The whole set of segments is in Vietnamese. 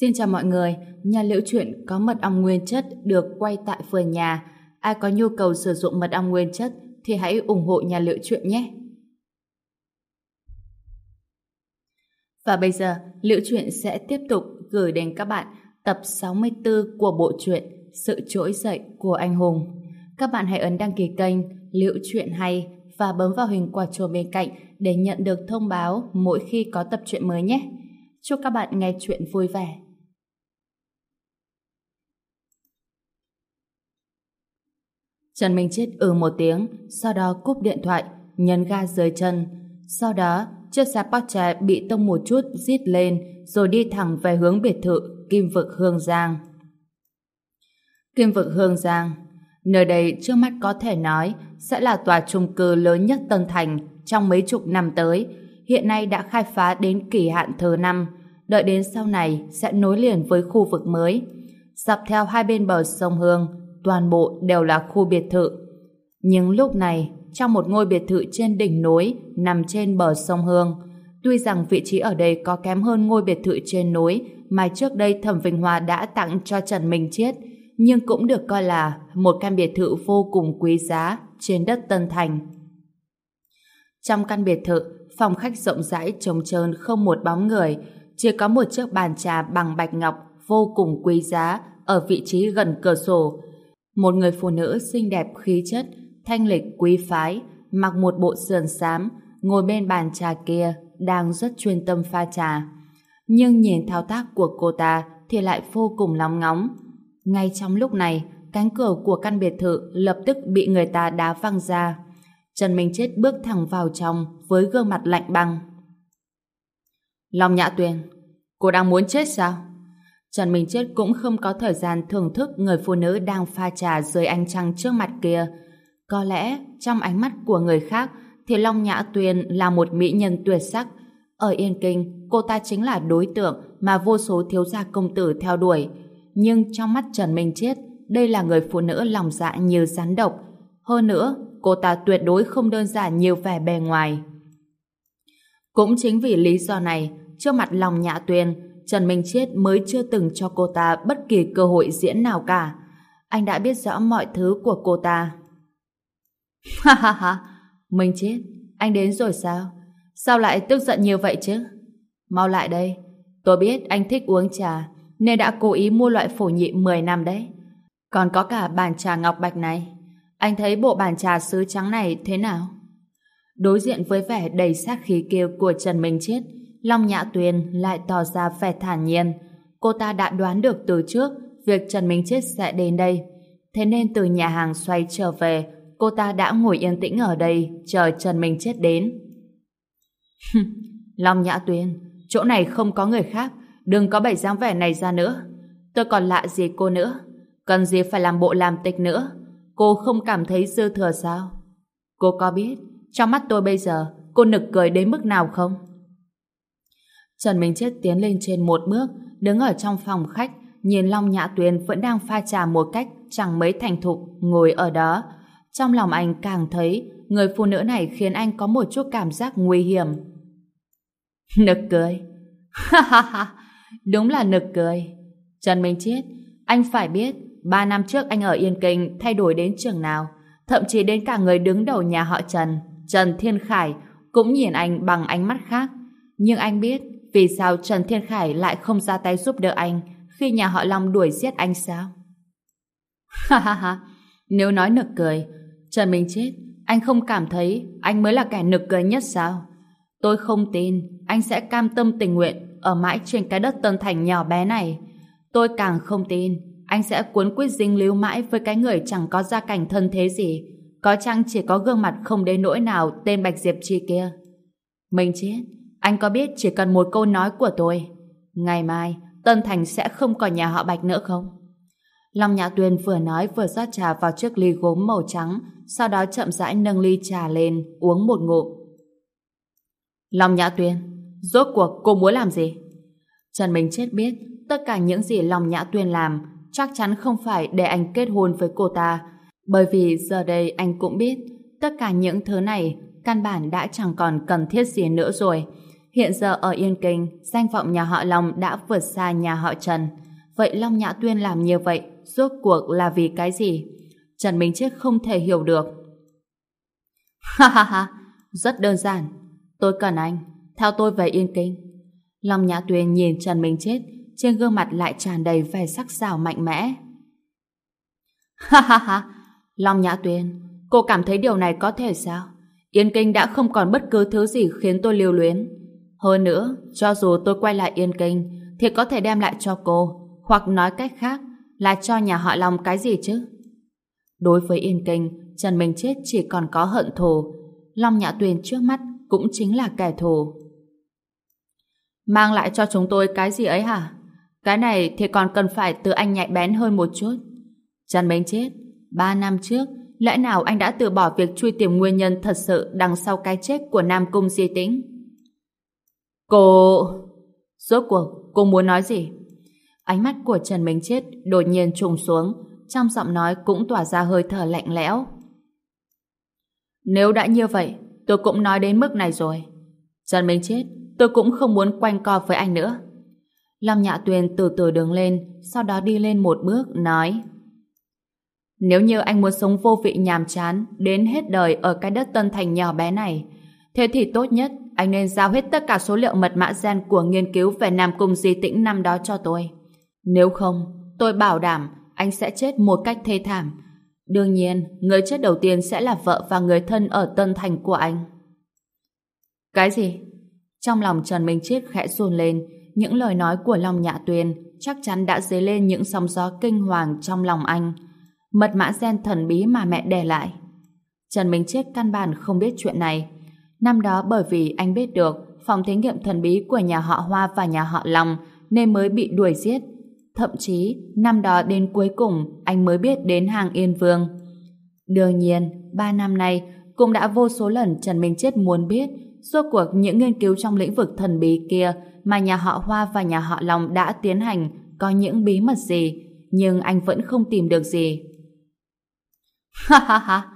Xin chào mọi người, nhà liễu chuyện có mật ong nguyên chất được quay tại vườn nhà. Ai có nhu cầu sử dụng mật ong nguyên chất thì hãy ủng hộ nhà liễu chuyện nhé. Và bây giờ, liễu chuyện sẽ tiếp tục gửi đến các bạn tập 64 của bộ truyện Sự trỗi dậy của anh hùng. Các bạn hãy ấn đăng ký kênh Liễu chuyện hay và bấm vào hình quả chuông bên cạnh để nhận được thông báo mỗi khi có tập truyện mới nhé. Chúc các bạn nghe chuyện vui vẻ. Trần Minh Chết ừ một tiếng, sau đó cúp điện thoại, nhấn ga dưới chân. Sau đó, chiếc xe Porsche bị tông một chút rít lên, rồi đi thẳng về hướng biệt thự Kim Vực Hương Giang. Kim Vực Hương Giang Nơi đây trước mắt có thể nói sẽ là tòa trung cư lớn nhất Tân Thành trong mấy chục năm tới. Hiện nay đã khai phá đến kỳ hạn thứ năm, đợi đến sau này sẽ nối liền với khu vực mới. Dọc theo hai bên bờ sông Hương, toàn bộ đều là khu biệt thự. Nhưng lúc này, trong một ngôi biệt thự trên đỉnh núi nằm trên bờ sông Hương, tuy rằng vị trí ở đây có kém hơn ngôi biệt thự trên núi mà trước đây Thẩm Vinh Hoa đã tặng cho Trần Minh Chiết, nhưng cũng được coi là một căn biệt thự vô cùng quý giá trên đất Tân Thành. Trong căn biệt thự, phòng khách rộng rãi trống trơn không một bóng người, chỉ có một chiếc bàn trà bằng bạch ngọc vô cùng quý giá ở vị trí gần cửa sổ. Một người phụ nữ xinh đẹp khí chất, thanh lịch quý phái, mặc một bộ sườn xám, ngồi bên bàn trà kia, đang rất chuyên tâm pha trà. Nhưng nhìn thao tác của cô ta thì lại vô cùng lóng ngóng. Ngay trong lúc này, cánh cửa của căn biệt thự lập tức bị người ta đá văng ra. Trần Minh Chết bước thẳng vào trong với gương mặt lạnh băng. Long Nhã Tuyền, cô đang muốn chết sao? Trần Minh Chết cũng không có thời gian thưởng thức người phụ nữ đang pha trà dưới ánh trăng trước mặt kia. Có lẽ, trong ánh mắt của người khác, thì Long Nhã Tuyền là một mỹ nhân tuyệt sắc. Ở Yên Kinh, cô ta chính là đối tượng mà vô số thiếu gia công tử theo đuổi. Nhưng trong mắt Trần Minh Chết, đây là người phụ nữ lòng dạ như rắn độc. Hơn nữa, cô ta tuyệt đối không đơn giản như vẻ bề ngoài. Cũng chính vì lý do này, trước mặt lòng nhã tuyên, Trần Minh Chết mới chưa từng cho cô ta bất kỳ cơ hội diễn nào cả. Anh đã biết rõ mọi thứ của cô ta. Ha ha ha, Minh Chết, anh đến rồi sao? Sao lại tức giận như vậy chứ? Mau lại đây, tôi biết anh thích uống trà, nên đã cố ý mua loại phổ nhị 10 năm đấy. Còn có cả bàn trà ngọc bạch này. Anh thấy bộ bàn trà sứ trắng này thế nào? Đối diện với vẻ đầy sát khí kia của Trần Minh Chết, Long Nhã Tuyền lại tỏ ra vẻ thản nhiên. Cô ta đã đoán được từ trước việc Trần Minh Chết sẽ đến đây. Thế nên từ nhà hàng xoay trở về, cô ta đã ngồi yên tĩnh ở đây chờ Trần Minh Chết đến. Long Nhã Tuyền, chỗ này không có người khác, đừng có bày dáng vẻ này ra nữa. Tôi còn lạ gì cô nữa, cần gì phải làm bộ làm tịch nữa. Cô không cảm thấy dư thừa sao? Cô có biết, trong mắt tôi bây giờ, cô nực cười đến mức nào không? Trần Minh Chết tiến lên trên một bước, đứng ở trong phòng khách, nhìn Long Nhã Tuyền vẫn đang pha trà một cách chẳng mấy thành thục, ngồi ở đó. Trong lòng anh càng thấy người phụ nữ này khiến anh có một chút cảm giác nguy hiểm. Nực cười. Ha ha ha, đúng là nực cười. Trần Minh Chết, anh phải biết, ba năm trước anh ở Yên Kinh thay đổi đến trường nào, thậm chí đến cả người đứng đầu nhà họ Trần, Trần Thiên Khải, cũng nhìn anh bằng ánh mắt khác. Nhưng anh biết, vì sao Trần Thiên Khải lại không ra tay giúp đỡ anh khi nhà họ Long đuổi giết anh sao? Ha ha ha, nếu nói nực cười, Trần Minh Chết, anh không cảm thấy anh mới là kẻ nực cười nhất sao? Tôi không tin anh sẽ cam tâm tình nguyện ở mãi trên cái đất Tân Thành nhỏ bé này. Tôi càng không tin anh sẽ cuốn quyết dinh lưu mãi với cái người chẳng có gia cảnh thân thế gì. Có chăng chỉ có gương mặt không đến nỗi nào tên Bạch Diệp Chi kia. mình Chết, anh có biết chỉ cần một câu nói của tôi, ngày mai Tân Thành sẽ không còn nhà họ Bạch nữa không? Long Nhã Tuyên vừa nói vừa rót trà vào chiếc ly gốm màu trắng, sau đó chậm rãi nâng ly trà lên, uống một ngụm. Long Nhã Tuyên, rốt cuộc cô muốn làm gì? Trần Minh Chết biết tất cả những gì Long Nhã Tuyên làm chắc chắn không phải để anh kết hôn với cô ta, bởi vì giờ đây anh cũng biết tất cả những thứ này căn bản đã chẳng còn cần thiết gì nữa rồi. Hiện giờ ở Yên Kinh, danh vọng nhà họ Long đã vượt xa nhà họ Trần. Vậy Long Nhã Tuyên làm như vậy, rốt cuộc là vì cái gì? Trần Minh Chết không thể hiểu được. Ha ha ha, rất đơn giản. Tôi cần anh, theo tôi về Yên Kinh. Long Nhã Tuyên nhìn Trần Minh Chết, trên gương mặt lại tràn đầy vẻ sắc sảo mạnh mẽ. Ha ha ha, Long Nhã Tuyên, cô cảm thấy điều này có thể sao? Yên Kinh đã không còn bất cứ thứ gì khiến tôi lưu luyến. Hơn nữa, cho dù tôi quay lại Yên Kinh, thì có thể đem lại cho cô, hoặc nói cách khác là cho nhà họ Long cái gì chứ? Đối với Yên Kinh, Trần Minh Chết chỉ còn có hận thù. Long Nhã Tuyền trước mắt cũng chính là kẻ thù. Mang lại cho chúng tôi cái gì ấy hả? Cái này thì còn cần phải từ anh nhạy bén hơn một chút. Trần Minh Chết, ba năm trước, lẽ nào anh đã từ bỏ việc truy tìm nguyên nhân thật sự đằng sau cái chết của Nam Cung Di Tĩnh? Cô... Rốt cuộc, cô muốn nói gì? Ánh mắt của Trần Minh Chết đột nhiên trùng xuống, trong giọng nói cũng tỏa ra hơi thở lạnh lẽo. Nếu đã như vậy, tôi cũng nói đến mức này rồi. Trần Minh Chết, tôi cũng không muốn quanh co với anh nữa. Lâm Nhạ Tuyền từ từ đứng lên, sau đó đi lên một bước, nói nếu như anh muốn sống vô vị nhàm chán đến hết đời ở cái đất Tân Thành nhỏ bé này, thế thì tốt nhất anh nên giao hết tất cả số liệu mật mã gen của nghiên cứu về Nam Cung Di Tĩnh năm đó cho tôi. Nếu không, tôi bảo đảm anh sẽ chết một cách thê thảm. Đương nhiên, người chết đầu tiên sẽ là vợ và người thân ở Tân Thành của anh. Cái gì? Trong lòng Trần Minh Chết khẽ run lên, những lời nói của Long Nhạ Tuyền chắc chắn đã dấy lên những sóng gió kinh hoàng trong lòng anh. Mật mã gen thần bí mà mẹ để lại. Trần Minh Chết căn bản không biết chuyện này. Năm đó bởi vì anh biết được phòng thí nghiệm thần bí của nhà họ Hoa và nhà họ Long nên mới bị đuổi giết. Thậm chí, năm đó đến cuối cùng anh mới biết đến hàng Yên Vương. Đương nhiên, ba năm nay cũng đã vô số lần Trần Minh Chết muốn biết suốt cuộc những nghiên cứu trong lĩnh vực thần bí kia mà nhà họ Hoa và nhà họ Long đã tiến hành có những bí mật gì, nhưng anh vẫn không tìm được gì. Ha ha ha!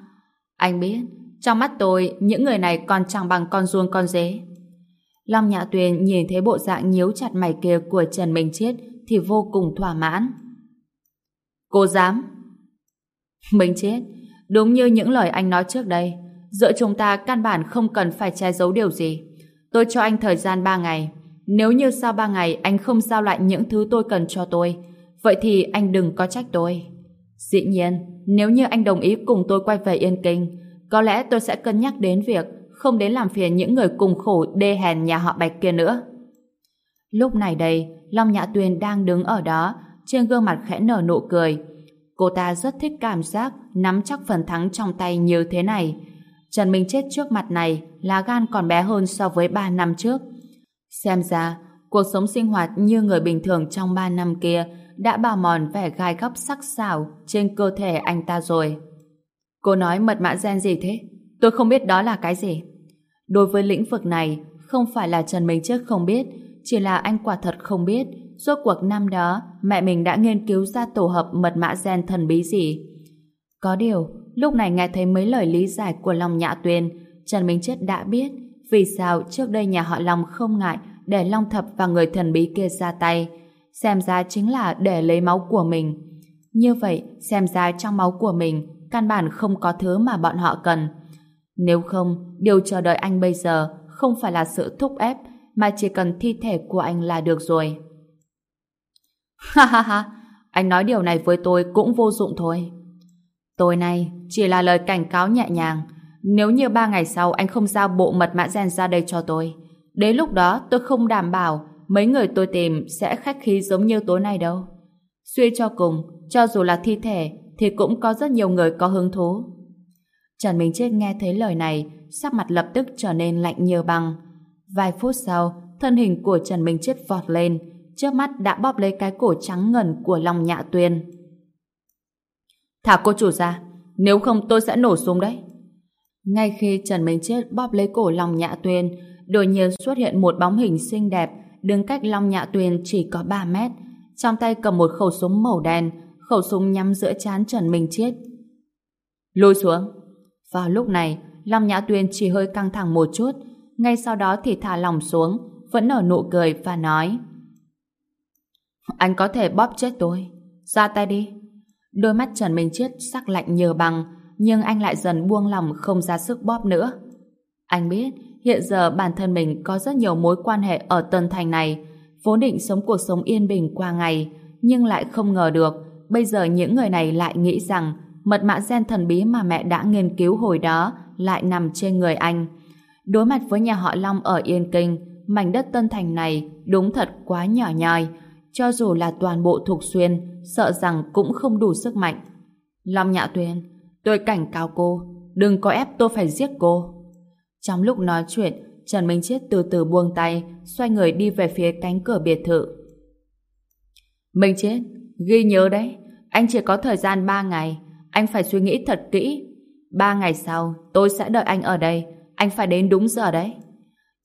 Anh biết, trong mắt tôi, những người này còn chẳng bằng con ruông con dế. Long Nhã Tuyền nhìn thấy bộ dạng nhíu chặt mày kia của Trần Minh Chiết thì vô cùng thỏa mãn. Cô dám? Minh Chiết, đúng như những lời anh nói trước đây, giữa chúng ta căn bản không cần phải che giấu điều gì. Tôi cho anh thời gian 3 ngày. Nếu như sau 3 ngày anh không giao lại những thứ tôi cần cho tôi, vậy thì anh đừng có trách tôi. Dĩ nhiên, nếu như anh đồng ý cùng tôi quay về Yên Kinh, có lẽ tôi sẽ cân nhắc đến việc không đến làm phiền những người cùng khổ đê hèn nhà họ Bạch kia nữa. Lúc này đây, Long Nhã tuyền đang đứng ở đó, trên gương mặt khẽ nở nụ cười. Cô ta rất thích cảm giác nắm chắc phần thắng trong tay như thế này. Trần Minh chết trước mặt này là gan còn bé hơn so với 3 năm trước. Xem ra, cuộc sống sinh hoạt như người bình thường trong 3 năm kia đã bào mòn vẻ gai góc sắc sảo trên cơ thể anh ta rồi. Cô nói mật mã gen gì thế? Tôi không biết đó là cái gì. Đối với lĩnh vực này, không phải là Trần Minh Trước không biết, chỉ là anh quả thật không biết Rốt cuộc năm đó mẹ mình đã nghiên cứu ra tổ hợp mật mã gen thần bí gì. Có điều, lúc này nghe thấy mấy lời lý giải của Long Nhã Tuyên, Trần Minh Chết đã biết vì sao trước đây nhà họ Long không ngại để Long Thập và người thần bí kia ra tay. Xem ra chính là để lấy máu của mình. Như vậy, xem ra trong máu của mình căn bản không có thứ mà bọn họ cần. Nếu không, điều chờ đợi anh bây giờ không phải là sự thúc ép mà chỉ cần thi thể của anh là được rồi. Ha ha ha, anh nói điều này với tôi cũng vô dụng thôi. Tôi này chỉ là lời cảnh cáo nhẹ nhàng. Nếu như ba ngày sau anh không giao bộ mật mã gen ra đây cho tôi, đến lúc đó tôi không đảm bảo mấy người tôi tìm sẽ khách khí giống như tối nay đâu. Suy cho cùng, cho dù là thi thể thì cũng có rất nhiều người có hứng thú. Trần Minh Chết nghe thấy lời này, sắc mặt lập tức trở nên lạnh như băng. Vài phút sau, thân hình của Trần Minh Chết vọt lên, trước mắt đã bóp lấy cái cổ trắng ngần của Long Nhạ Tuyên. Thả cô chủ ra, nếu không tôi sẽ nổ súng đấy. Ngay khi Trần Minh Chết bóp lấy cổ Long Nhạ Tuyên, đột nhiên xuất hiện một bóng hình xinh đẹp, đứng cách Long Nhạ tuyền chỉ có 3 mét, trong tay cầm một khẩu súng màu đen, khẩu súng nhắm giữa chán Trần Minh Chết. Lùi xuống. Vào lúc này, Long Nhã Tuyên chỉ hơi căng thẳng một chút, ngay sau đó thì thả lỏng xuống, vẫn nở nụ cười và nói Anh có thể bóp chết tôi. Ra tay đi. Đôi mắt Trần Minh Chiết sắc lạnh như băng, nhưng anh lại dần buông lòng không ra sức bóp nữa. Anh biết, hiện giờ bản thân mình có rất nhiều mối quan hệ ở Tân Thành này, vốn định sống cuộc sống yên bình qua ngày, nhưng lại không ngờ được, bây giờ những người này lại nghĩ rằng mật mã gen thần bí mà mẹ đã nghiên cứu hồi đó lại nằm trên người anh. Đối mặt với nhà họ Long ở Yên Kinh, mảnh đất Tân Thành này đúng thật quá nhỏ nhoi, cho dù là toàn bộ thuộc Xuyên, sợ rằng cũng không đủ sức mạnh. Long Nhạ Tuyên, tôi cảnh cáo cô, đừng có ép tôi phải giết cô. Trong lúc nói chuyện, Trần Minh Chết từ từ buông tay, xoay người đi về phía cánh cửa biệt thự. Minh Chết, ghi nhớ đấy, anh chỉ có thời gian 3 ngày, anh phải suy nghĩ thật kỹ. 3 ngày sau, tôi sẽ đợi anh ở đây, anh phải đến đúng giờ đấy.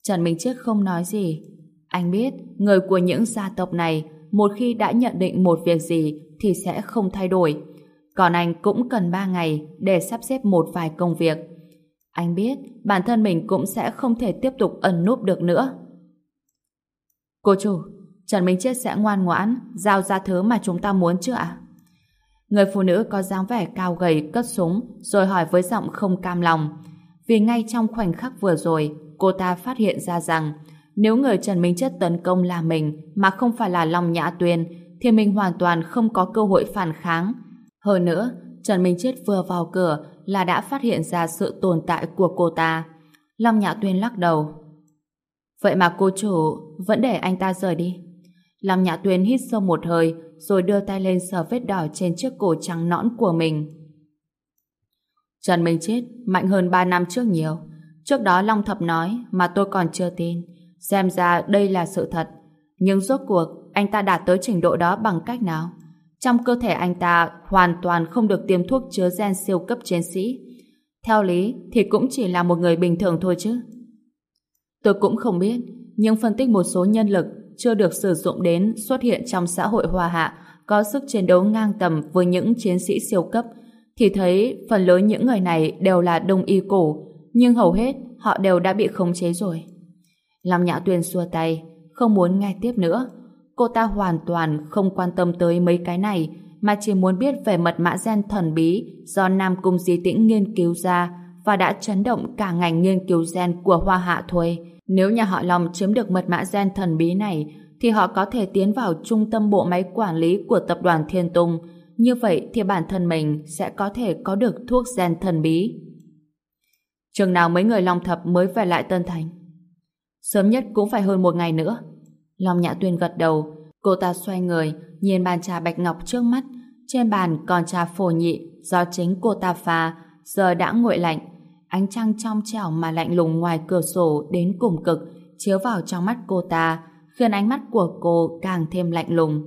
Trần Minh Chết không nói gì. Anh biết, người của những gia tộc này, một khi đã nhận định một việc gì thì sẽ không thay đổi. Còn anh cũng cần 3 ngày để sắp xếp một vài công việc. Anh biết bản thân mình cũng sẽ không thể tiếp tục ẩn núp được nữa. Cô chủ, Trần Minh Chết sẽ ngoan ngoãn giao ra thứ mà chúng ta muốn chưa ạ? Người phụ nữ có dáng vẻ cao gầy cất súng rồi hỏi với giọng không cam lòng. Vì ngay trong khoảnh khắc vừa rồi cô ta phát hiện ra rằng nếu người Trần Minh Chết tấn công là mình mà không phải là Long Nhã Tuyên thì mình hoàn toàn không có cơ hội phản kháng. Hơn nữa, Trần Minh Chết vừa vào cửa là đã phát hiện ra sự tồn tại của cô ta. Long Nhã Tuyên lắc đầu. Vậy mà cô chủ vẫn để anh ta rời đi. Long Nhã Tuyên hít sâu một hơi, rồi đưa tay lên sờ vết đỏ trên chiếc cổ trắng nõn của mình. Trần Minh Chết mạnh hơn 3 năm trước nhiều. Trước đó Long Thập nói mà tôi còn chưa tin. Xem ra đây là sự thật. Nhưng rốt cuộc, anh ta đạt tới trình độ đó bằng cách nào? Trong cơ thể anh ta hoàn toàn không được tiêm thuốc chứa gen siêu cấp chiến sĩ. Theo lý thì cũng chỉ là một người bình thường thôi chứ. Tôi cũng không biết, nhưng phân tích một số nhân lực chưa được sử dụng đến xuất hiện trong xã hội hòa hạ có sức chiến đấu ngang tầm với những chiến sĩ siêu cấp thì thấy phần lớn những người này đều là đông y cổ nhưng hầu hết họ đều đã bị khống chế rồi. làm Nhã Tuyên xua tay không muốn nghe tiếp nữa cô ta hoàn toàn không quan tâm tới mấy cái này, mà chỉ muốn biết về mật mã gen thần bí do Nam Cung Di Tĩnh nghiên cứu ra và đã chấn động cả ngành nghiên cứu gen của Hoa Hạ thôi. Nếu nhà họ Long chiếm được mật mã gen thần bí này, thì họ có thể tiến vào trung tâm bộ máy quản lý của tập đoàn Thiên Tùng. Như vậy thì bản thân mình sẽ có thể có được thuốc gen thần bí. Chừng nào mấy người Long Thập mới về lại Tân Thành? Sớm nhất cũng phải hơn một ngày nữa. Long Nhã Tuyên gật đầu, cô ta xoay người, nhìn bàn trà bạch ngọc trước mắt. Trên bàn còn trà phổ nhị do chính cô ta pha, giờ đã nguội lạnh. Ánh trăng trong trẻo mà lạnh lùng ngoài cửa sổ đến cùng cực, chiếu vào trong mắt cô ta, khiến ánh mắt của cô càng thêm lạnh lùng.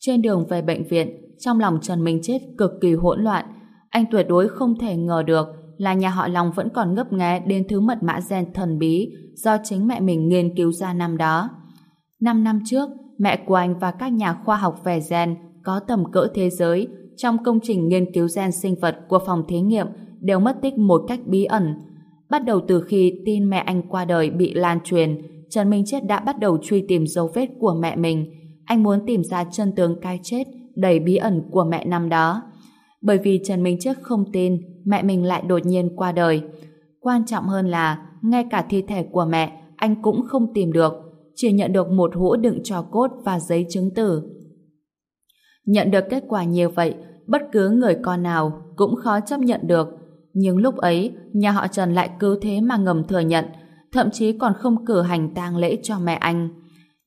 Trên đường về bệnh viện, trong lòng Trần Minh Chết cực kỳ hỗn loạn. Anh tuyệt đối không thể ngờ được là nhà họ Long vẫn còn ngấp nghé đến thứ mật mã gen thần bí do chính mẹ mình nghiên cứu ra năm đó. Năm năm trước, mẹ của anh và các nhà khoa học về gen có tầm cỡ thế giới trong công trình nghiên cứu gen sinh vật của phòng thí nghiệm đều mất tích một cách bí ẩn. Bắt đầu từ khi tin mẹ anh qua đời bị lan truyền, Trần Minh Chết đã bắt đầu truy tìm dấu vết của mẹ mình. Anh muốn tìm ra chân tướng cái chết đầy bí ẩn của mẹ năm đó. Bởi vì Trần Minh Chết không tin mẹ mình lại đột nhiên qua đời. Quan trọng hơn là ngay cả thi thể của mẹ anh cũng không tìm được chỉ nhận được một hũ đựng trò cốt và giấy chứng tử. Nhận được kết quả như vậy, bất cứ người con nào cũng khó chấp nhận được. Nhưng lúc ấy, nhà họ Trần lại cứ thế mà ngầm thừa nhận, thậm chí còn không cử hành tang lễ cho mẹ anh.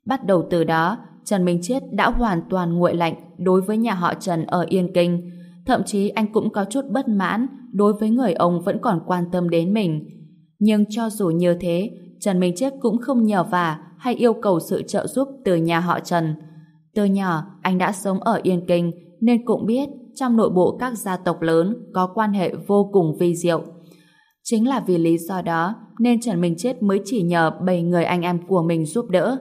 Bắt đầu từ đó, Trần Minh Chết đã hoàn toàn nguội lạnh đối với nhà họ Trần ở Yên Kinh. Thậm chí anh cũng có chút bất mãn đối với người ông vẫn còn quan tâm đến mình. Nhưng cho dù như thế, Trần Minh Chết cũng không nhờ vả hay yêu cầu sự trợ giúp từ nhà họ Trần. Từ nhỏ, anh đã sống ở Yên Kinh nên cũng biết trong nội bộ các gia tộc lớn có quan hệ vô cùng vi diệu. Chính là vì lý do đó nên Trần Minh Chết mới chỉ nhờ bảy người anh em của mình giúp đỡ.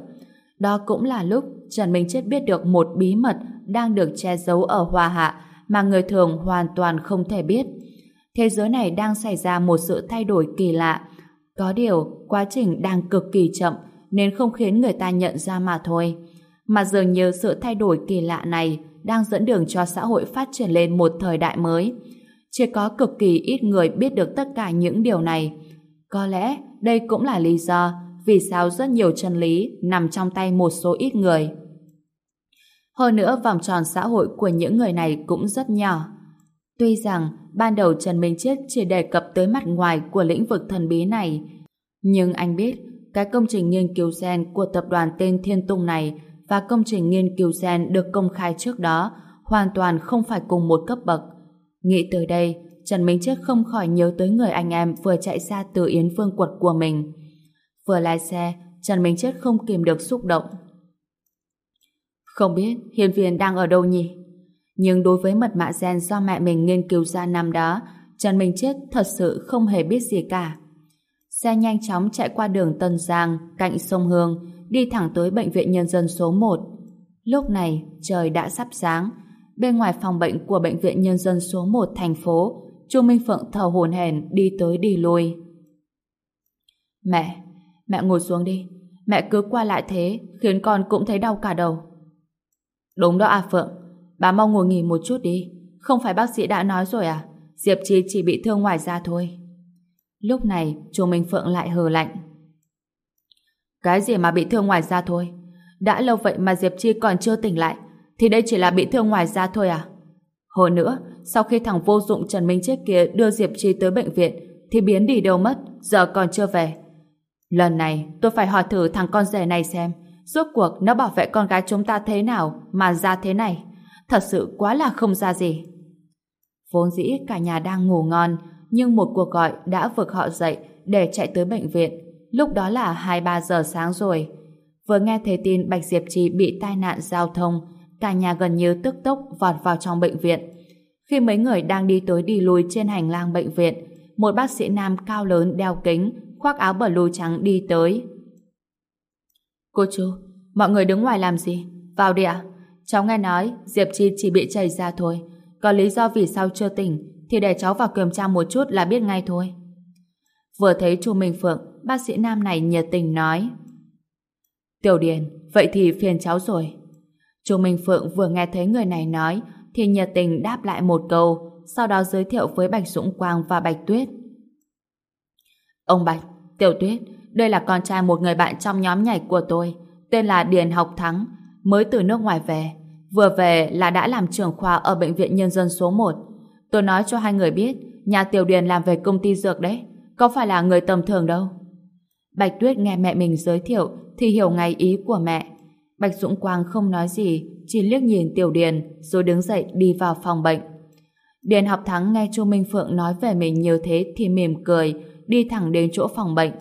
Đó cũng là lúc Trần Minh Chết biết được một bí mật đang được che giấu ở Hoa Hạ mà người thường hoàn toàn không thể biết. Thế giới này đang xảy ra một sự thay đổi kỳ lạ. Có điều, quá trình đang cực kỳ chậm nên không khiến người ta nhận ra mà thôi. Mà dường như sự thay đổi kỳ lạ này đang dẫn đường cho xã hội phát triển lên một thời đại mới. Chỉ có cực kỳ ít người biết được tất cả những điều này. Có lẽ đây cũng là lý do vì sao rất nhiều chân lý nằm trong tay một số ít người. Hơn nữa vòng tròn xã hội của những người này cũng rất nhỏ. Tuy rằng ban đầu Trần Minh Chết chỉ đề cập tới mặt ngoài của lĩnh vực thần bí này, nhưng anh biết cái công trình nghiên cứu gen của tập đoàn tên Thiên Tùng này và công trình nghiên cứu gen được công khai trước đó hoàn toàn không phải cùng một cấp bậc. Nghĩ tới đây, Trần Minh Chết không khỏi nhớ tới người anh em vừa chạy ra từ Yến Phương quật của mình. Vừa lái xe, Trần Minh Chết không kìm được xúc động. Không biết Hiền Viên đang ở đâu nhỉ? Nhưng đối với mật mã gen do mẹ mình nghiên cứu ra năm đó, Trần Minh Chết thật sự không hề biết gì cả. Xe nhanh chóng chạy qua đường Tân Giang, cạnh sông Hương, đi thẳng tới Bệnh viện Nhân dân số 1. Lúc này, trời đã sắp sáng. Bên ngoài phòng bệnh của Bệnh viện Nhân dân số 1 thành phố, Chu Minh Phượng thở hổn hển đi tới đi lui. Mẹ, mẹ ngồi xuống đi. Mẹ cứ qua lại thế, khiến con cũng thấy đau cả đầu. Đúng đó à Phượng, bà mau ngồi nghỉ một chút đi. Không phải bác sĩ đã nói rồi à? Diệp Chi chỉ bị thương ngoài da thôi. Lúc này, chú Minh Phượng lại hờ lạnh. Cái gì mà bị thương ngoài da thôi? Đã lâu vậy mà Diệp Chi còn chưa tỉnh lại, thì đây chỉ là bị thương ngoài da thôi à? Hồi nữa, sau khi thằng vô dụng Trần Minh Chết kia đưa Diệp Chi tới bệnh viện, thì biến đi đâu mất, giờ còn chưa về. Lần này, tôi phải hỏi thử thằng con rể này xem, rốt cuộc nó bảo vệ con gái chúng ta thế nào mà ra thế này. Thật sự quá là không ra gì. Vốn dĩ cả nhà đang ngủ ngon, nhưng một cuộc gọi đã vực họ dậy để chạy tới bệnh viện. Lúc đó là 2-3 giờ sáng rồi. Vừa nghe thấy tin Bạch Diệp Trì bị tai nạn giao thông, cả nhà gần như tức tốc vọt vào trong bệnh viện. Khi mấy người đang đi tới đi lui trên hành lang bệnh viện, một bác sĩ nam cao lớn đeo kính, khoác áo blue trắng đi tới. Cô chú, mọi người đứng ngoài làm gì? Vào đi ạ. Cháu nghe nói Diệp Chi chỉ bị chảy ra thôi. Có lý do vì sao chưa tỉnh thì để cháu vào kiểm tra một chút là biết ngay thôi. Vừa thấy chu Minh Phượng, bác sĩ nam này nhiệt tình nói. Tiểu Điền, vậy thì phiền cháu rồi. chu Minh Phượng vừa nghe thấy người này nói thì nhiệt tình đáp lại một câu, sau đó giới thiệu với Bạch Dũng Quang và Bạch Tuyết. Ông Bạch, Tiểu Tuyết, đây là con trai một người bạn trong nhóm nhảy của tôi, tên là Điền Học Thắng, mới từ nước ngoài về. Vừa về là đã làm trưởng khoa ở Bệnh viện Nhân dân số 1. Tôi nói cho hai người biết, nhà Tiểu Điền làm về công ty dược đấy, có phải là người tầm thường đâu. Bạch Tuyết nghe mẹ mình giới thiệu thì hiểu ngay ý của mẹ. Bạch Dũng Quang không nói gì, chỉ liếc nhìn Tiểu Điền rồi đứng dậy đi vào phòng bệnh. Điền học thắng nghe Chu Minh Phượng nói về mình như thế thì mỉm cười, đi thẳng đến chỗ phòng bệnh.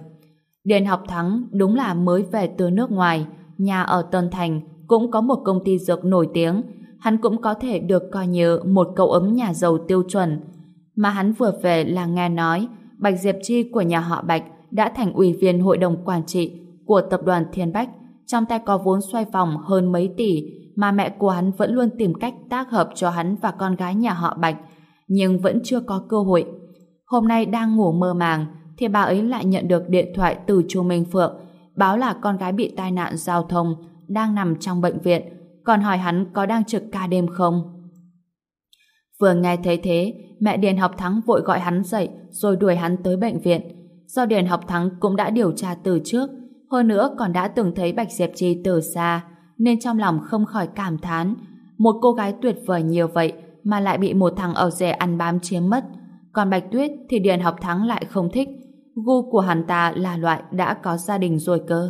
Điền học thắng đúng là mới về từ nước ngoài, nhà ở Tân Thành cũng có một công ty dược nổi tiếng, hắn cũng có thể được coi như một cậu ấm nhà giàu tiêu chuẩn. Mà hắn vừa về là nghe nói Bạch Diệp Chi của nhà họ Bạch đã thành ủy viên hội đồng quản trị của tập đoàn Thiên Bách, trong tay có vốn xoay vòng hơn mấy tỷ mà mẹ của hắn vẫn luôn tìm cách tác hợp cho hắn và con gái nhà họ Bạch, nhưng vẫn chưa có cơ hội. Hôm nay đang ngủ mơ màng, thì bà ấy lại nhận được điện thoại từ Chu Minh Phượng, báo là con gái bị tai nạn giao thông, đang nằm trong bệnh viện, còn hỏi hắn có đang trực ca đêm không. Vừa nghe thấy thế, mẹ Điền Học Thắng vội gọi hắn dậy rồi đuổi hắn tới bệnh viện. Do Điền Học Thắng cũng đã điều tra từ trước, hơn nữa còn đã từng thấy Bạch Diệp Trì từ xa, nên trong lòng không khỏi cảm thán. Một cô gái tuyệt vời nhiều vậy mà lại bị một thằng ở rẻ ăn bám chiếm mất. Còn Bạch Tuyết thì Điền Học Thắng lại không thích. Gu của hắn ta là loại đã có gia đình rồi cơ.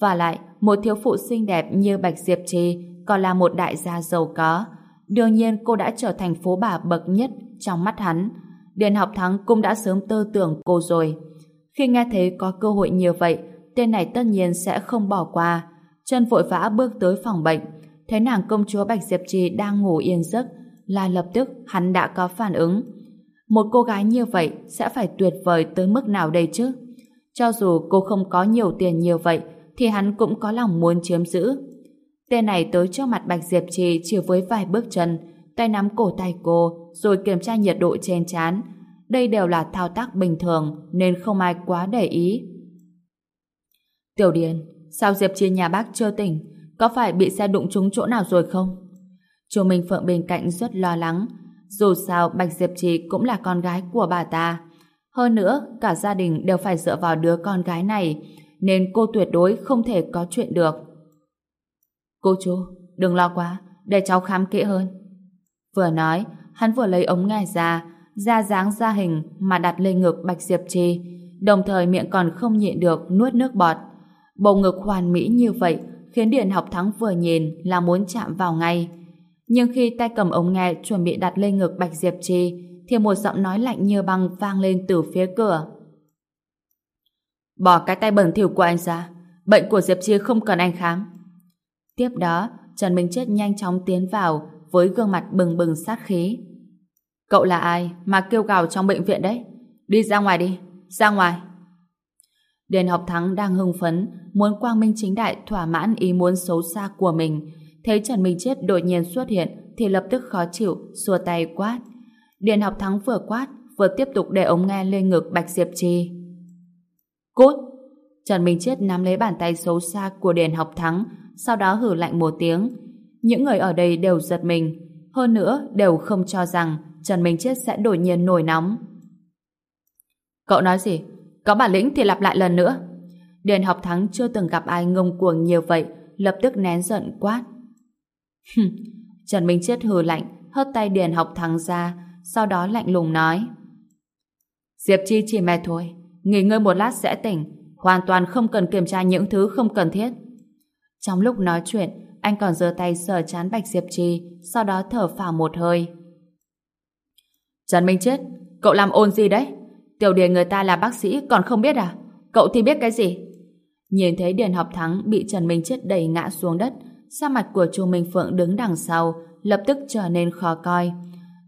Và lại, một thiếu phụ xinh đẹp như Bạch Diệp Trì còn là một đại gia giàu có. Đương nhiên cô đã trở thành phố bà bậc nhất trong mắt hắn. Điền học thắng cũng đã sớm tư tưởng cô rồi. Khi nghe thấy có cơ hội như vậy, tên này tất nhiên sẽ không bỏ qua. Chân vội vã bước tới phòng bệnh. Thấy nàng công chúa Bạch Diệp Trì đang ngủ yên giấc, là lập tức hắn đã có phản ứng. Một cô gái như vậy sẽ phải tuyệt vời tới mức nào đây chứ? Cho dù cô không có nhiều tiền như vậy, thì hắn cũng có lòng muốn chiếm giữ. Tên này tới trước mặt Bạch Diệp Trì chỉ với vài bước chân, tay nắm cổ tay cô, rồi kiểm tra nhiệt độ trên chán. Đây đều là thao tác bình thường, nên không ai quá để ý. Tiểu Điền, sao Diệp Chi nhà bác chưa tỉnh? Có phải bị xe đụng trúng chỗ nào rồi không? Chu Minh Phượng bên cạnh rất lo lắng. Dù sao Bạch Diệp Chi cũng là con gái của bà ta. Hơn nữa, cả gia đình đều phải dựa vào đứa con gái này, nên cô tuyệt đối không thể có chuyện được. Cô chú, đừng lo quá, để cháu khám kỹ hơn. Vừa nói, hắn vừa lấy ống nghe ra, ra dáng ra hình mà đặt lên ngực Bạch Diệp trì, đồng thời miệng còn không nhịn được nuốt nước bọt. Bầu ngực hoàn mỹ như vậy khiến Điền học thắng vừa nhìn là muốn chạm vào ngay. Nhưng khi tay cầm ống nghe chuẩn bị đặt lên ngực Bạch Diệp trì, thì một giọng nói lạnh như băng vang lên từ phía cửa. Bỏ cái tay bẩn thỉu của anh ra. Bệnh của Diệp Chi không cần anh khám. Tiếp đó, Trần Minh Chết nhanh chóng tiến vào với gương mặt bừng bừng sát khí. Cậu là ai mà kêu gào trong bệnh viện đấy? Đi ra ngoài đi, ra ngoài. đền học thắng đang hưng phấn, muốn quang minh chính đại thỏa mãn ý muốn xấu xa của mình. Thấy Trần Minh Chết đột nhiên xuất hiện thì lập tức khó chịu, xua tay quát. Điền học thắng vừa quát, vừa tiếp tục để ống nghe lên ngực Bạch Diệp Trì. Cút! Trần Minh Chết nắm lấy bàn tay xấu xa của Điền học thắng, sau đó hử lạnh một tiếng. Những người ở đây đều giật mình, hơn nữa đều không cho rằng Trần Minh Chết sẽ đột nhiên nổi nóng. Cậu nói gì? Có bản lĩnh thì lặp lại lần nữa. Điền học thắng chưa từng gặp ai ngông cuồng nhiều vậy, lập tức nén giận quát. Trần Minh Chết hừ lạnh, hất tay Điền học thắng ra, sau đó lạnh lùng nói. Diệp Chi chỉ mệt thôi, nghỉ ngơi một lát sẽ tỉnh, hoàn toàn không cần kiểm tra những thứ không cần thiết. Trong lúc nói chuyện, anh còn giơ tay sờ chán Bạch Diệp trì, sau đó thở phào một hơi. Trần Minh Chết, cậu làm ôn gì đấy? Tiểu điền người ta là bác sĩ còn không biết à? Cậu thì biết cái gì? Nhìn thấy Điền Học Thắng bị Trần Minh Chết đẩy ngã xuống đất, sa mặt của Chu Minh Phượng đứng đằng sau, lập tức trở nên khó coi.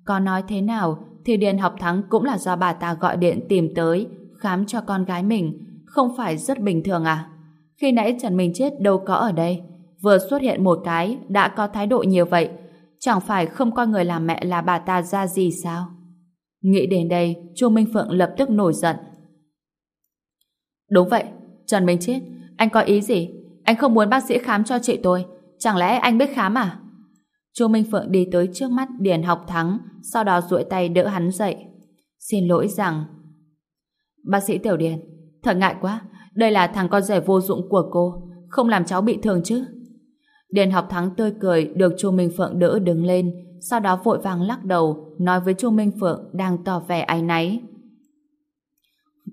Có nói thế nào thì Điền Học Thắng cũng là do bà ta gọi điện tìm tới khám cho con gái mình, không phải rất bình thường à? Khi nãy Trần Minh Chết đâu có ở đây, vừa xuất hiện một cái đã có thái độ nhiều vậy, chẳng phải không coi người làm mẹ là bà ta ra gì sao? Nghĩ đến đây, Chu Minh Phượng lập tức nổi giận. Đúng vậy, Trần Minh Chết, anh có ý gì? Anh không muốn bác sĩ khám cho chị tôi, chẳng lẽ anh biết khám à? Chu Minh Phượng đi tới trước mắt Điền Học Thắng, sau đó duỗi tay đỡ hắn dậy. Xin lỗi rằng... Bác sĩ Tiểu Điền, thật ngại quá, đây là thằng con rể vô dụng của cô, không làm cháu bị thương chứ. Điền Học Thắng tươi cười được Chu Minh Phượng đỡ đứng lên, sau đó vội vàng lắc đầu, nói với Chu Minh Phượng đang tỏ vẻ áy náy.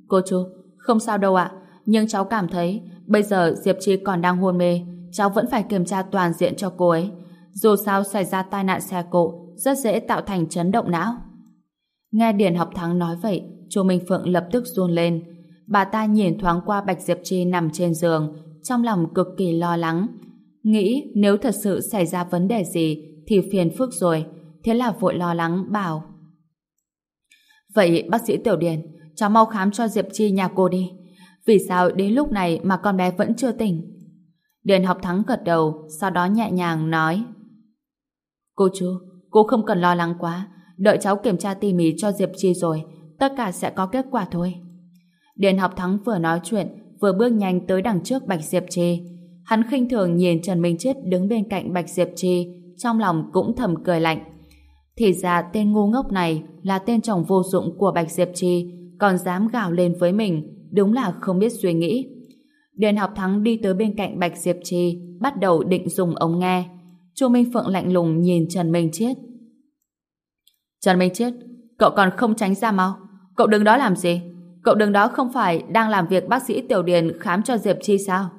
Cô chú, không sao đâu ạ, nhưng cháu cảm thấy bây giờ Diệp Chi còn đang hôn mê, cháu vẫn phải kiểm tra toàn diện cho cô ấy. Dù sao xảy ra tai nạn xe cộ, rất dễ tạo thành chấn động não. Nghe Điền Học Thắng nói vậy, Chu Minh Phượng lập tức run lên. Bà ta nhìn thoáng qua Bạch Diệp Chi nằm trên giường, trong lòng cực kỳ lo lắng. Nghĩ nếu thật sự xảy ra vấn đề gì thì phiền phức rồi, thế là vội lo lắng bảo. Vậy bác sĩ Tiểu Điền, cháu mau khám cho Diệp Chi nhà cô đi. Vì sao đến lúc này mà con bé vẫn chưa tỉnh? Điền học thắng gật đầu, sau đó nhẹ nhàng nói. Cô chú, cô không cần lo lắng quá, đợi cháu kiểm tra tỉ mỉ cho Diệp Chi rồi, tất cả sẽ có kết quả thôi. Điền học thắng vừa nói chuyện, vừa bước nhanh tới đằng trước Bạch Diệp trì. Hắn khinh thường nhìn Trần Minh Chết đứng bên cạnh Bạch Diệp trì trong lòng cũng thầm cười lạnh. Thì ra tên ngu ngốc này là tên chồng vô dụng của Bạch Diệp trì còn dám gào lên với mình, đúng là không biết suy nghĩ. Điền học thắng đi tới bên cạnh Bạch Diệp trì bắt đầu định dùng ống nghe. Chu Minh Phượng lạnh lùng nhìn Trần Minh Chết. Trần Minh Chết, cậu còn không tránh ra mau. Cậu đứng đó làm gì? Cậu đứng đó không phải đang làm việc bác sĩ Tiểu Điền khám cho Diệp Chi sao?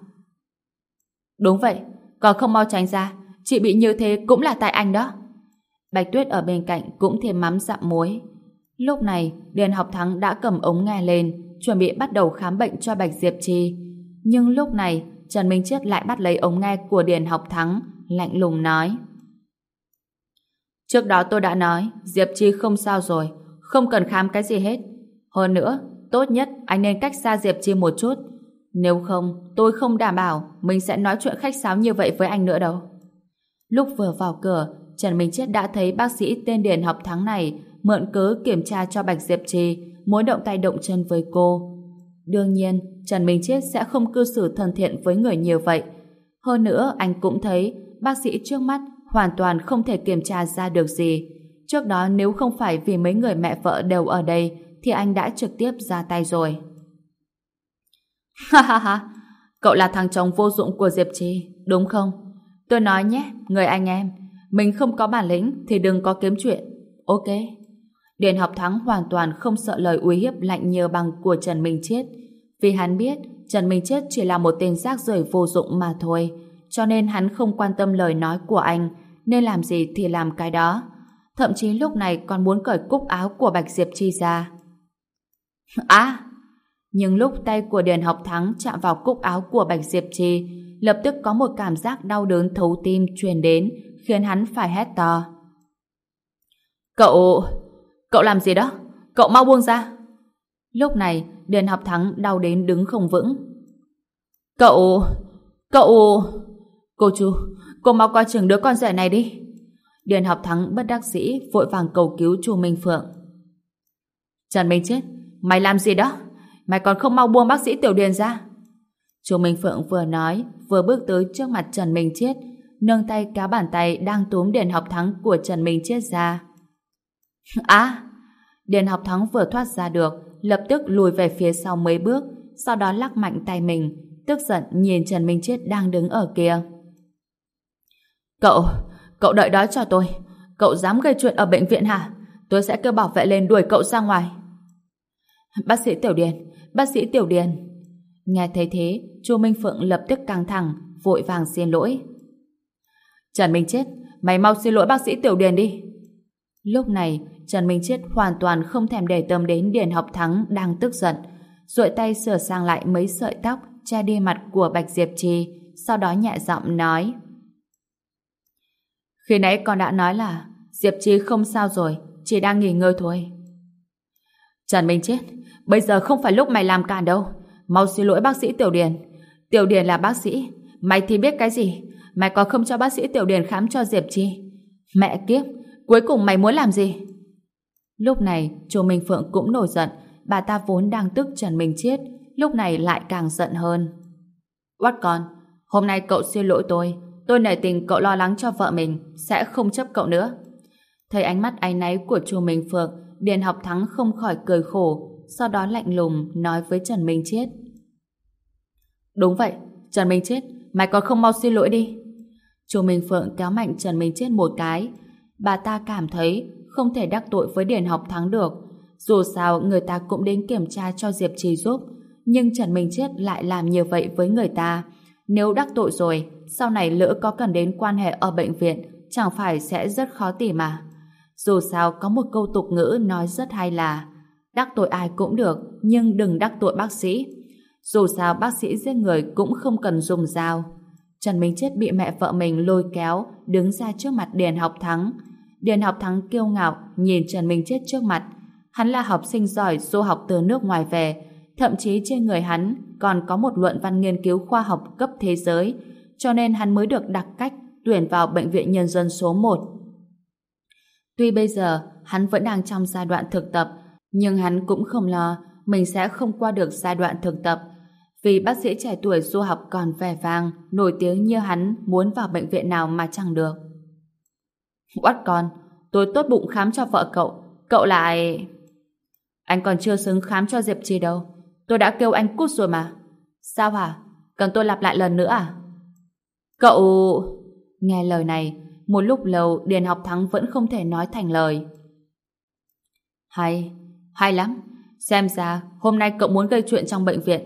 Đúng vậy, còn không mau tránh ra. Chị bị như thế cũng là tại anh đó. Bạch Tuyết ở bên cạnh cũng thêm mắm dặm muối. Lúc này, Điền Học Thắng đã cầm ống nghe lên, chuẩn bị bắt đầu khám bệnh cho Bạch Diệp Chi. Nhưng lúc này, Trần Minh Chiết lại bắt lấy ống nghe của Điền Học Thắng, lạnh lùng nói. Trước đó tôi đã nói, Diệp Chi không sao rồi, không cần khám cái gì hết. Hơn nữa, tốt nhất anh nên cách xa Diệp Chi một chút. Nếu không, tôi không đảm bảo mình sẽ nói chuyện khách sáo như vậy với anh nữa đâu. Lúc vừa vào cửa, Trần Minh Chết đã thấy bác sĩ tên Điền học tháng này mượn cớ kiểm tra cho Bạch Diệp Trì muốn động tay động chân với cô. Đương nhiên, Trần Minh Chết sẽ không cư xử thân thiện với người như vậy. Hơn nữa, anh cũng thấy bác sĩ trước mắt hoàn toàn không thể kiểm tra ra được gì. Trước đó nếu không phải vì mấy người mẹ vợ đều ở đây thì anh đã trực tiếp ra tay rồi. Ha ha ha, cậu là thằng chồng vô dụng của Diệp Trì, đúng không? Tôi nói nhé, người anh em, mình không có bản lĩnh thì đừng có kiếm chuyện. Ok. Điền học thắng hoàn toàn không sợ lời uy hiếp lạnh nhờ bằng của Trần Minh Chết. Vì hắn biết Trần Minh Chết chỉ là một tên rác rưởi vô dụng mà thôi. Cho nên hắn không quan tâm lời nói của anh, nên làm gì thì làm cái đó. Thậm chí lúc này còn muốn cởi cúc áo của Bạch Diệp Chi ra. À! Nhưng lúc tay của Điền học thắng chạm vào cúc áo của Bạch Diệp Chi, lập tức có một cảm giác đau đớn thấu tim truyền đến, khiến hắn phải hét to. Cậu... Cậu làm gì đó? Cậu mau buông ra. Lúc này, Điền học thắng đau đến đứng không vững. Cậu... Cậu... Cô chú, cô mau qua trường đứa con rể này đi. Điền học thắng bất đắc dĩ vội vàng cầu cứu chu Minh Phượng. Trần Minh Chết, mày làm gì đó? Mày còn không mau buông bác sĩ Tiểu Điền ra. Chu Minh Phượng vừa nói, vừa bước tới trước mặt Trần Minh Chết, nâng tay cá bàn tay đang túm Điền học thắng của Trần Minh Chết ra. À! Điền học thắng vừa thoát ra được, lập tức lùi về phía sau mấy bước, sau đó lắc mạnh tay mình, tức giận nhìn Trần Minh Chết đang đứng ở kia. Cậu, cậu đợi đó cho tôi. Cậu dám gây chuyện ở bệnh viện hả? Tôi sẽ kêu bảo vệ lên đuổi cậu ra ngoài. Bác sĩ Tiểu Điền, bác sĩ Tiểu Điền. Nghe thấy thế, Chu Minh Phượng lập tức căng thẳng, vội vàng xin lỗi. Trần Minh Chết, mày mau xin lỗi bác sĩ Tiểu Điền đi. Lúc này, Trần Minh Chết hoàn toàn không thèm để tâm đến Điền Học Thắng đang tức giận, duỗi tay sửa sang lại mấy sợi tóc che đi mặt của Bạch Diệp Trì, sau đó nhẹ giọng nói. Khi nãy con đã nói là Diệp Chi không sao rồi, chỉ đang nghỉ ngơi thôi. Trần Minh Chết, bây giờ không phải lúc mày làm cản đâu. Mau xin lỗi bác sĩ Tiểu Điền. Tiểu Điền là bác sĩ, mày thì biết cái gì? Mày có không cho bác sĩ Tiểu Điền khám cho Diệp Chi. Mẹ kiếp, cuối cùng mày muốn làm gì? Lúc này, chú Minh Phượng cũng nổi giận, bà ta vốn đang tức Trần Minh Chết, lúc này lại càng giận hơn. Quát con, hôm nay cậu xin lỗi tôi, tôi nể tình cậu lo lắng cho vợ mình, sẽ không chấp cậu nữa. Thấy ánh mắt áy náy của chu Minh Phượng, Điền học thắng không khỏi cười khổ, sau đó lạnh lùng nói với Trần Minh Chết. Đúng vậy, Trần Minh Chết, mày còn không mau xin lỗi đi. chu Minh Phượng kéo mạnh Trần Minh Chết một cái. Bà ta cảm thấy không thể đắc tội với Điền học thắng được. Dù sao người ta cũng đến kiểm tra cho Diệp Trì giúp, nhưng Trần Minh Chết lại làm như vậy với người ta. Nếu đắc tội rồi, sau này lỡ có cần đến quan hệ ở bệnh viện, chẳng phải sẽ rất khó tỉ mà. Dù sao có một câu tục ngữ nói rất hay là đắc tội ai cũng được, nhưng đừng đắc tội bác sĩ. Dù sao bác sĩ giết người cũng không cần dùng dao. Trần Minh Chết bị mẹ vợ mình lôi kéo, đứng ra trước mặt Điền Học Thắng. Điền Học Thắng kiêu ngạo nhìn Trần Minh Chết trước mặt. Hắn là học sinh giỏi du học từ nước ngoài về, thậm chí trên người hắn còn có một luận văn nghiên cứu khoa học cấp thế giới, cho nên hắn mới được đặc cách tuyển vào Bệnh viện Nhân dân số 1. Tuy bây giờ hắn vẫn đang trong giai đoạn thực tập, nhưng hắn cũng không lo mình sẽ không qua được giai đoạn thực tập. Vì bác sĩ trẻ tuổi du học còn vẻ vang, nổi tiếng như hắn muốn vào bệnh viện nào mà chẳng được. Oát con, tôi tốt bụng khám cho vợ cậu, cậu lại... Anh còn chưa xứng khám cho Diệp Trì đâu. Tôi đã kêu anh cút rồi mà. Sao hả? Cần tôi lặp lại lần nữa à? Cậu... Nghe lời này, một lúc lâu Điền học thắng vẫn không thể nói thành lời. Hay, hay lắm. Xem ra hôm nay cậu muốn gây chuyện trong bệnh viện.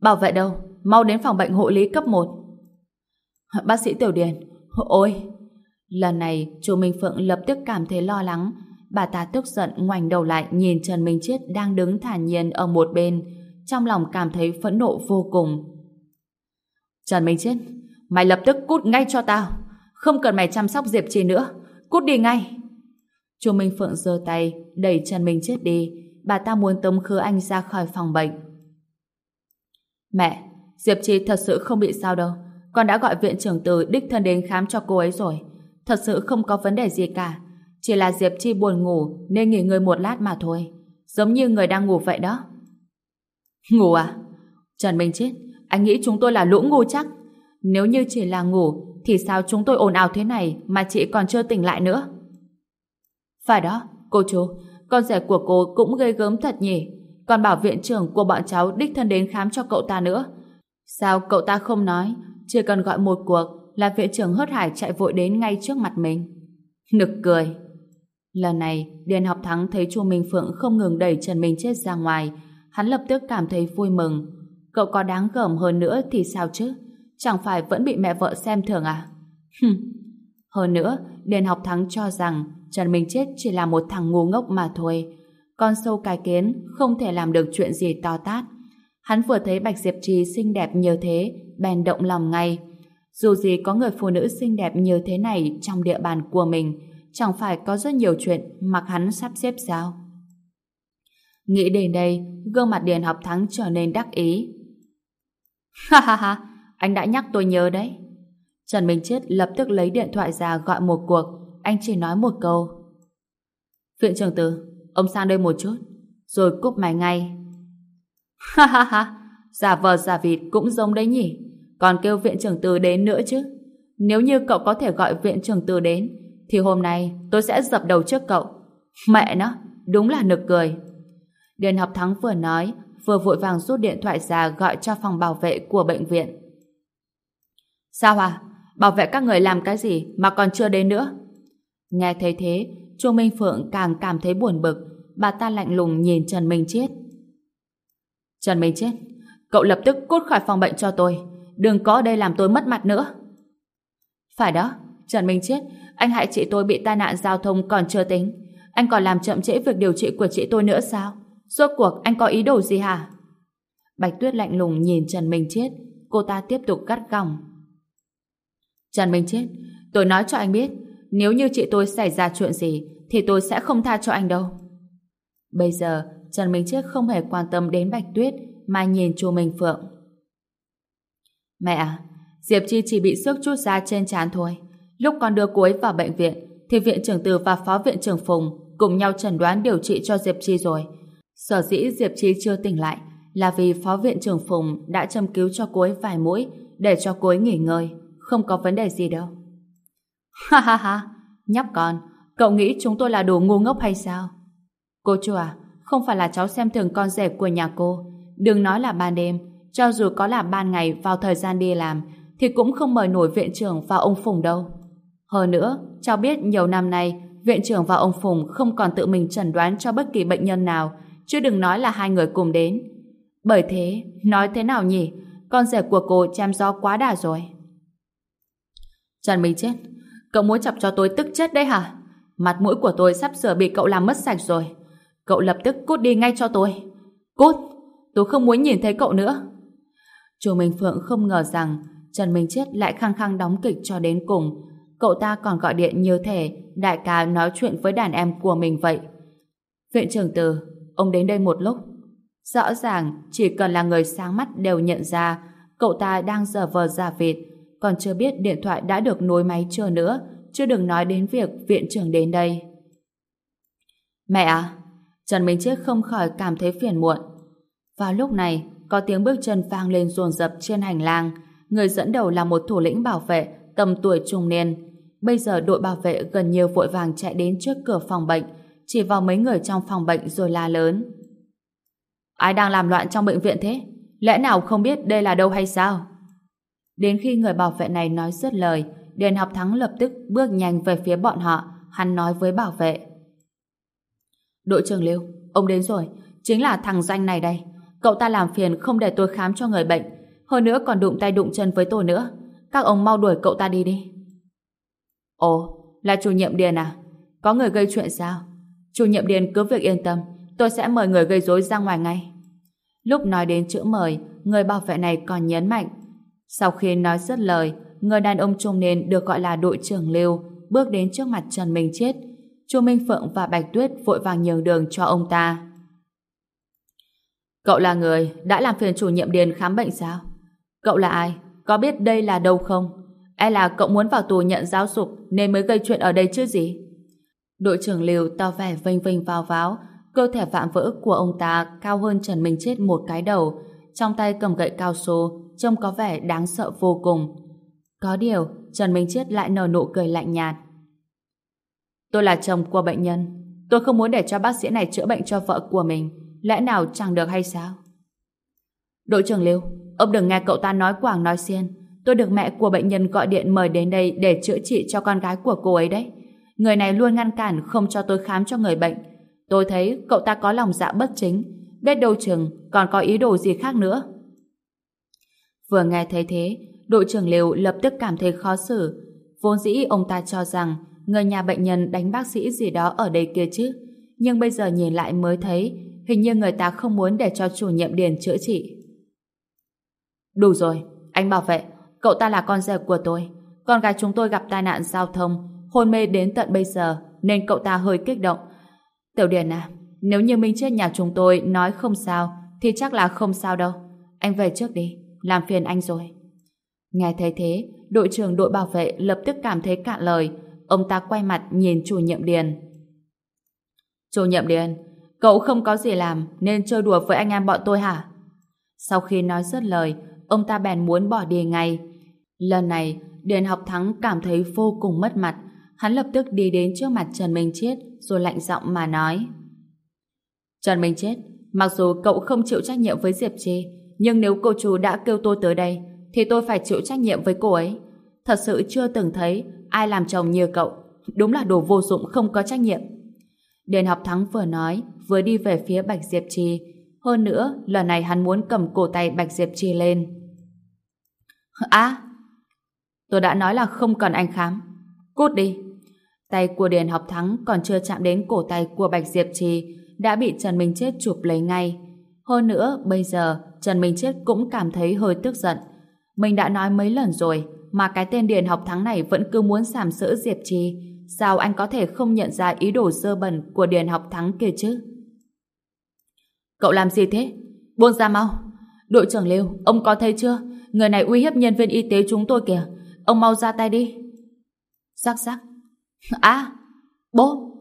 Bảo vệ đâu? Mau đến phòng bệnh hộ lý cấp 1. Bác sĩ Tiểu Điền. Ôi! Lần này, chú Minh Phượng lập tức cảm thấy lo lắng. Bà ta tức giận ngoảnh đầu lại nhìn Trần Minh chiết đang đứng thản nhiên ở một bên. Trong lòng cảm thấy phẫn nộ vô cùng. Trần Minh chiết mày lập tức cút ngay cho tao. Không cần mày chăm sóc Diệp Trì nữa. Cút đi ngay. Chu Minh Phượng giơ tay, đẩy Trần Minh Chết đi. Bà ta muốn tống khứ anh ra khỏi phòng bệnh. Mẹ, Diệp Trì thật sự không bị sao đâu. Con đã gọi viện trưởng từ đích thân đến khám cho cô ấy rồi. Thật sự không có vấn đề gì cả. Chỉ là Diệp Chi buồn ngủ nên nghỉ ngơi một lát mà thôi. Giống như người đang ngủ vậy đó. Ngủ à? Trần Minh Chết, anh nghĩ chúng tôi là lũ ngu chắc. Nếu như chỉ là ngủ, thì sao chúng tôi ồn ào thế này mà chị còn chưa tỉnh lại nữa? Phải đó, cô chú, con rể của cô cũng gây gớm thật nhỉ. Còn bảo viện trưởng của bọn cháu đích thân đến khám cho cậu ta nữa. Sao cậu ta không nói, chỉ cần gọi một cuộc là viện trưởng hớt hải chạy vội đến ngay trước mặt mình. Nực cười. Lần này, Điền học thắng thấy chu Minh Phượng không ngừng đẩy Trần Minh Chết ra ngoài. Hắn lập tức cảm thấy vui mừng. Cậu có đáng gởm hơn nữa thì sao chứ? Chẳng phải vẫn bị mẹ vợ xem thường à? Hừm. Hơn nữa, Điền học thắng cho rằng Trần Minh Chết chỉ là một thằng ngu ngốc mà thôi. Con sâu cái kiến không thể làm được chuyện gì to tát. Hắn vừa thấy Bạch Diệp Trì xinh đẹp như thế, bèn động lòng ngay. Dù gì có người phụ nữ xinh đẹp như thế này trong địa bàn của mình, chẳng phải có rất nhiều chuyện mặc hắn sắp xếp sao? Nghĩ đến đây, gương mặt Điền học thắng trở nên đắc ý. Ha ha ha, anh đã nhắc tôi nhớ đấy. Trần Minh Chết lập tức lấy điện thoại ra gọi một cuộc, anh chỉ nói một câu. Viện trưởng tử, ông sang đây một chút, rồi cúp máy ngay. Ha ha ha, giả vờ giả vịt cũng giống đấy nhỉ, còn kêu viện trưởng tử đến nữa chứ. Nếu như cậu có thể gọi viện trưởng tử đến, thì hôm nay tôi sẽ dập đầu trước cậu. Mẹ nó, đúng là nực cười. Điền học thắng vừa nói, vừa vội vàng rút điện thoại ra gọi cho phòng bảo vệ của bệnh viện. Sao à? Bảo vệ các người làm cái gì mà còn chưa đến nữa? Nghe thấy thế, Chu Minh Phượng càng cảm thấy buồn bực, bà ta lạnh lùng nhìn Trần Minh Chết. Trần Minh Chết, cậu lập tức cút khỏi phòng bệnh cho tôi, đừng có ở đây làm tôi mất mặt nữa. Phải đó, Trần Minh Chết, anh hại chị tôi bị tai nạn giao thông còn chưa tính. Anh còn làm chậm trễ việc điều trị của chị tôi nữa sao? Rốt cuộc anh có ý đồ gì hả? Bạch Tuyết lạnh lùng nhìn Trần Minh Chết, cô ta tiếp tục gắt gỏng. Trần Minh Chết, tôi nói cho anh biết, nếu như chị tôi xảy ra chuyện gì, thì tôi sẽ không tha cho anh đâu. Bây giờ, Trần Minh Chết không hề quan tâm đến Bạch Tuyết, mà nhìn chu Minh Phượng. Mẹ à, Diệp Chi chỉ bị xước chút da trên trán thôi. Lúc con đưa cô ấy vào bệnh viện, thì viện trưởng Từ và phó viện trưởng Phùng cùng nhau chẩn đoán điều trị cho Diệp Chi rồi. Sở dĩ Diệp Chi chưa tỉnh lại là vì phó viện trưởng Phùng đã châm cứu cho cô ấy vài mũi để cho cô ấy nghỉ ngơi. Không có vấn đề gì đâu. Ha ha ha, nhóc con, cậu nghĩ chúng tôi là đồ ngu ngốc hay sao? Cô chú à, không phải là cháu xem thường con rể của nhà cô. Đừng nói là ban đêm, cho dù có là ban ngày vào thời gian đi làm, thì cũng không mời nổi viện trưởng và ông Phùng đâu. Hơn nữa, cháu biết nhiều năm nay, viện trưởng và ông Phùng không còn tự mình chẩn đoán cho bất kỳ bệnh nhân nào, chứ đừng nói là hai người cùng đến. Bởi thế, nói thế nào nhỉ? Con rể của cô chăm gió quá đà rồi. Trần Minh chết, cậu muốn chọc cho tôi tức chết đấy hả? Mặt mũi của tôi sắp sửa bị cậu làm mất sạch rồi. Cậu lập tức cút đi ngay cho tôi. Cút! Tôi không muốn nhìn thấy cậu nữa. Chu Minh Phượng không ngờ rằng Trần Minh Chết lại khăng khăng đóng kịch cho đến cùng. Cậu ta còn gọi điện như thể đại ca nói chuyện với đàn em của mình vậy. Viện trưởng Từ, ông đến đây một lúc. Rõ ràng, chỉ cần là người sáng mắt đều nhận ra cậu ta đang giờ vờ giả vịt, còn chưa biết điện thoại đã được nối máy chưa nữa, chưa đừng nói đến việc viện trưởng đến đây. Mẹ à! Trần Minh Chiết không khỏi cảm thấy phiền muộn. Vào lúc này, có tiếng bước chân vang lên dồn dập trên hành lang. Người dẫn đầu là một thủ lĩnh bảo vệ tầm tuổi trung niên. Bây giờ đội bảo vệ gần như vội vàng chạy đến trước cửa phòng bệnh, chỉ vào mấy người trong phòng bệnh rồi la lớn. Ai đang làm loạn trong bệnh viện thế? Lẽ nào không biết đây là đâu hay sao? Đến khi người bảo vệ này nói dứt lời, Điền học thắng lập tức bước nhanh về phía bọn họ, hắn nói với bảo vệ. Đội trưởng Lưu, ông đến rồi, chính là thằng danh này đây. Cậu ta làm phiền không để tôi khám cho người bệnh, hơn nữa còn đụng tay đụng chân với tôi nữa. Các ông mau đuổi cậu ta đi đi. Ồ, là chủ nhiệm Điền à? Có người gây chuyện sao? Chủ nhiệm Điền cứ việc yên tâm, tôi sẽ mời người gây rối ra ngoài ngay. Lúc nói đến chữ mời, người bảo vệ này còn nhấn mạnh. Sau khi nói dứt lời, người đàn ông trung niên được gọi là đội trưởng Lưu bước đến trước mặt Trần Minh Chết. Chu Minh Phượng và Bạch Tuyết vội vàng nhường đường cho ông ta. Cậu là người đã làm phiền chủ nhiệm Điền khám bệnh sao? Cậu là ai? Có biết đây là đâu không? E là cậu muốn vào tù nhận giáo dục nên mới gây chuyện ở đây chứ gì? Đội trưởng Liều to vẻ vênh vênh vào váo cơ thể vạm vỡ của ông ta cao hơn Trần Minh Chết một cái đầu, trong tay cầm gậy cao su, trông có vẻ đáng sợ vô cùng. Có điều, Trần Minh Chết lại nở nụ cười lạnh nhạt. Tôi là chồng của bệnh nhân. Tôi không muốn để cho bác sĩ này chữa bệnh cho vợ của mình. Lẽ nào chẳng được hay sao? Đội trưởng Lưu, ông đừng nghe cậu ta nói quảng nói xiên. Tôi được mẹ của bệnh nhân gọi điện mời đến đây để chữa trị cho con gái của cô ấy đấy. Người này luôn ngăn cản không cho tôi khám cho người bệnh. Tôi thấy cậu ta có lòng dạ bất chính. Biết đâu chừng còn có ý đồ gì khác nữa. Vừa nghe thấy thế, đội trưởng liều lập tức cảm thấy khó xử. Vốn dĩ ông ta cho rằng người nhà bệnh nhân đánh bác sĩ gì đó ở đây kia chứ. Nhưng bây giờ nhìn lại mới thấy hình như người ta không muốn để cho chủ nhiệm điền chữa trị. Đủ rồi, anh bảo vệ, cậu ta là con rể của tôi. Con gái chúng tôi gặp tai nạn giao thông, hôn mê đến tận bây giờ, nên cậu ta hơi kích động. Tiểu Điền à, nếu như Minh chết nhà chúng tôi nói không sao, thì chắc là không sao đâu. Anh về trước đi, làm phiền anh rồi. Nghe thấy thế, đội trưởng đội bảo vệ lập tức cảm thấy cạn lời. Ông ta quay mặt nhìn chủ nhiệm Điền. Chủ nhiệm Điền, cậu không có gì làm nên chơi đùa với anh em bọn tôi hả? Sau khi nói dứt lời, ông ta bèn muốn bỏ đi ngay. Lần này, Điền học thắng cảm thấy vô cùng mất mặt. Hắn lập tức đi đến trước mặt Trần Minh Chết rồi lạnh giọng mà nói. Trần Minh Chết, mặc dù cậu không chịu trách nhiệm với Diệp Trì, nhưng nếu cô chú đã kêu tôi tới đây, thì tôi phải chịu trách nhiệm với cô ấy. Thật sự chưa từng thấy ai làm chồng như cậu. Đúng là đồ vô dụng không có trách nhiệm. Điền học thắng vừa nói, vừa đi về phía Bạch Diệp Trì. Hơn nữa, lần này hắn muốn cầm cổ tay Bạch Diệp Trì lên. À, tôi đã nói là không cần anh khám. Cút đi. Tay của Điền học thắng còn chưa chạm đến cổ tay của Bạch Diệp Trì, đã bị Trần Minh Chết chụp lấy ngay. Hơn nữa, bây giờ, Trần Minh Chết cũng cảm thấy hơi tức giận. Mình đã nói mấy lần rồi, mà cái tên Điền học thắng này vẫn cứ muốn sàm sỡ Diệp Trì. Sao anh có thể không nhận ra ý đồ dơ bẩn của Điền học thắng kia chứ? Cậu làm gì thế? Buông ra mau. Đội trưởng Lưu, ông có thấy chưa? Người này uy hiếp nhân viên y tế chúng tôi kìa. Ông mau ra tay đi. Sắc sắc. À, bố.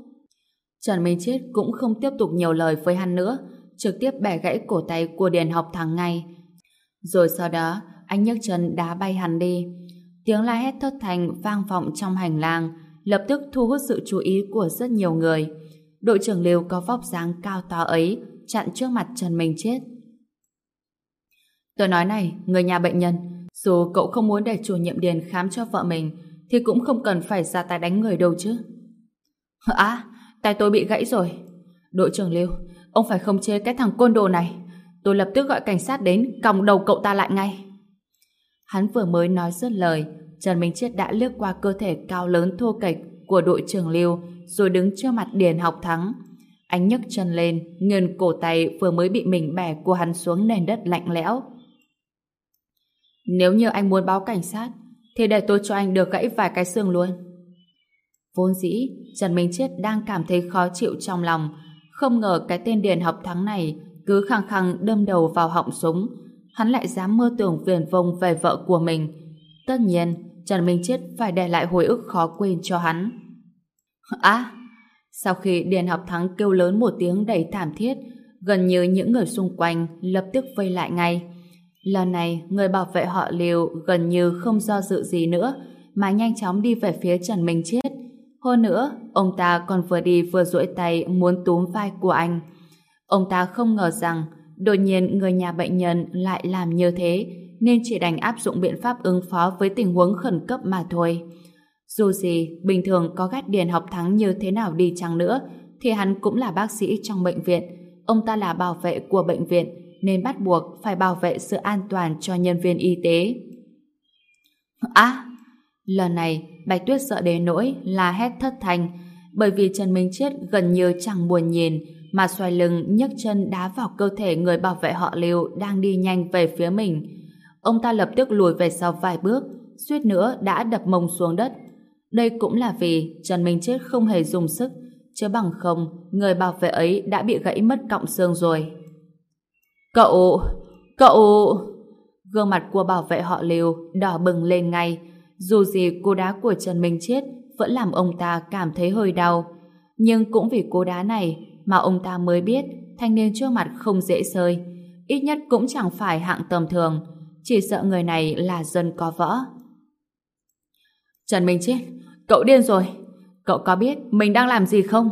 Trần Minh Chết cũng không tiếp tục nhiều lời với hắn nữa, trực tiếp bẻ gãy cổ tay của Điền học thắng ngay. Rồi sau đó, anh nhấc chân đá bay hắn đi. Tiếng la hét thất thành vang vọng trong hành lang, lập tức thu hút sự chú ý của rất nhiều người. Đội trưởng Lưu có vóc dáng cao to ấy, chặn trước mặt Trần Minh Chết. Tôi nói này, người nhà bệnh nhân, dù cậu không muốn để chủ nhiệm Điền khám cho vợ mình, thì cũng không cần phải ra tay đánh người đâu chứ. À, tay tôi bị gãy rồi. Đội trưởng Liêu, ông phải không chế cái thằng côn đồ này. Tôi lập tức gọi cảnh sát đến còng đầu cậu ta lại ngay. Hắn vừa mới nói dứt lời, Trần Minh Chết đã lướt qua cơ thể cao lớn thô kệch của đội trưởng Liêu rồi đứng trước mặt Điền học thắng. Anh nhấc chân lên, nghiền cổ tay vừa mới bị mình bẻ của hắn xuống nền đất lạnh lẽo. Nếu như anh muốn báo cảnh sát, thì để tôi cho anh được gãy vài cái xương luôn. Vốn dĩ, Trần Minh Chết đang cảm thấy khó chịu trong lòng, không ngờ cái tên Điền học thắng này cứ khăng khăng đâm đầu vào họng súng, hắn lại dám mơ tưởng viền vông về vợ của mình. Tất nhiên, Trần Minh Chết phải để lại hồi ức khó quên cho hắn. À, sau khi Điền học thắng kêu lớn một tiếng đầy thảm thiết, gần như những người xung quanh lập tức vây lại ngay. Lần này, người bảo vệ họ liều gần như không do dự gì nữa, mà nhanh chóng đi về phía Trần Minh Chết. Hơn nữa, ông ta còn vừa đi vừa duỗi tay muốn túm vai của anh. Ông ta không ngờ rằng đột nhiên người nhà bệnh nhân lại làm như thế nên chỉ đành áp dụng biện pháp ứng phó với tình huống khẩn cấp mà thôi. Dù gì, bình thường có gắt điền học thắng như thế nào đi chăng nữa thì hắn cũng là bác sĩ trong bệnh viện. Ông ta là bảo vệ của bệnh viện nên bắt buộc phải bảo vệ sự an toàn cho nhân viên y tế. À! Lần này, Bạch Tuyết sợ đến nỗi là hét thất thanh bởi vì Trần Minh Chết gần như chẳng buồn nhìn mà xoay lưng nhấc chân đá vào cơ thể người bảo vệ họ Lưu đang đi nhanh về phía mình. Ông ta lập tức lùi về sau vài bước, suýt nữa đã đập mông xuống đất. Đây cũng là vì Trần Minh Chết không hề dùng sức, chứ bằng không, người bảo vệ ấy đã bị gãy mất cọng xương rồi. Cậu... cậu... Gương mặt của bảo vệ họ Lưu đỏ bừng lên ngay. Dù gì cô đá của Trần Minh Chết vẫn làm ông ta cảm thấy hơi đau. Nhưng cũng vì cô đá này mà ông ta mới biết thanh niên trước mặt không dễ sơi. Ít nhất cũng chẳng phải hạng tầm thường. Chỉ sợ người này là dân có võ. Trần Minh Chết, cậu điên rồi. Cậu có biết mình đang làm gì không?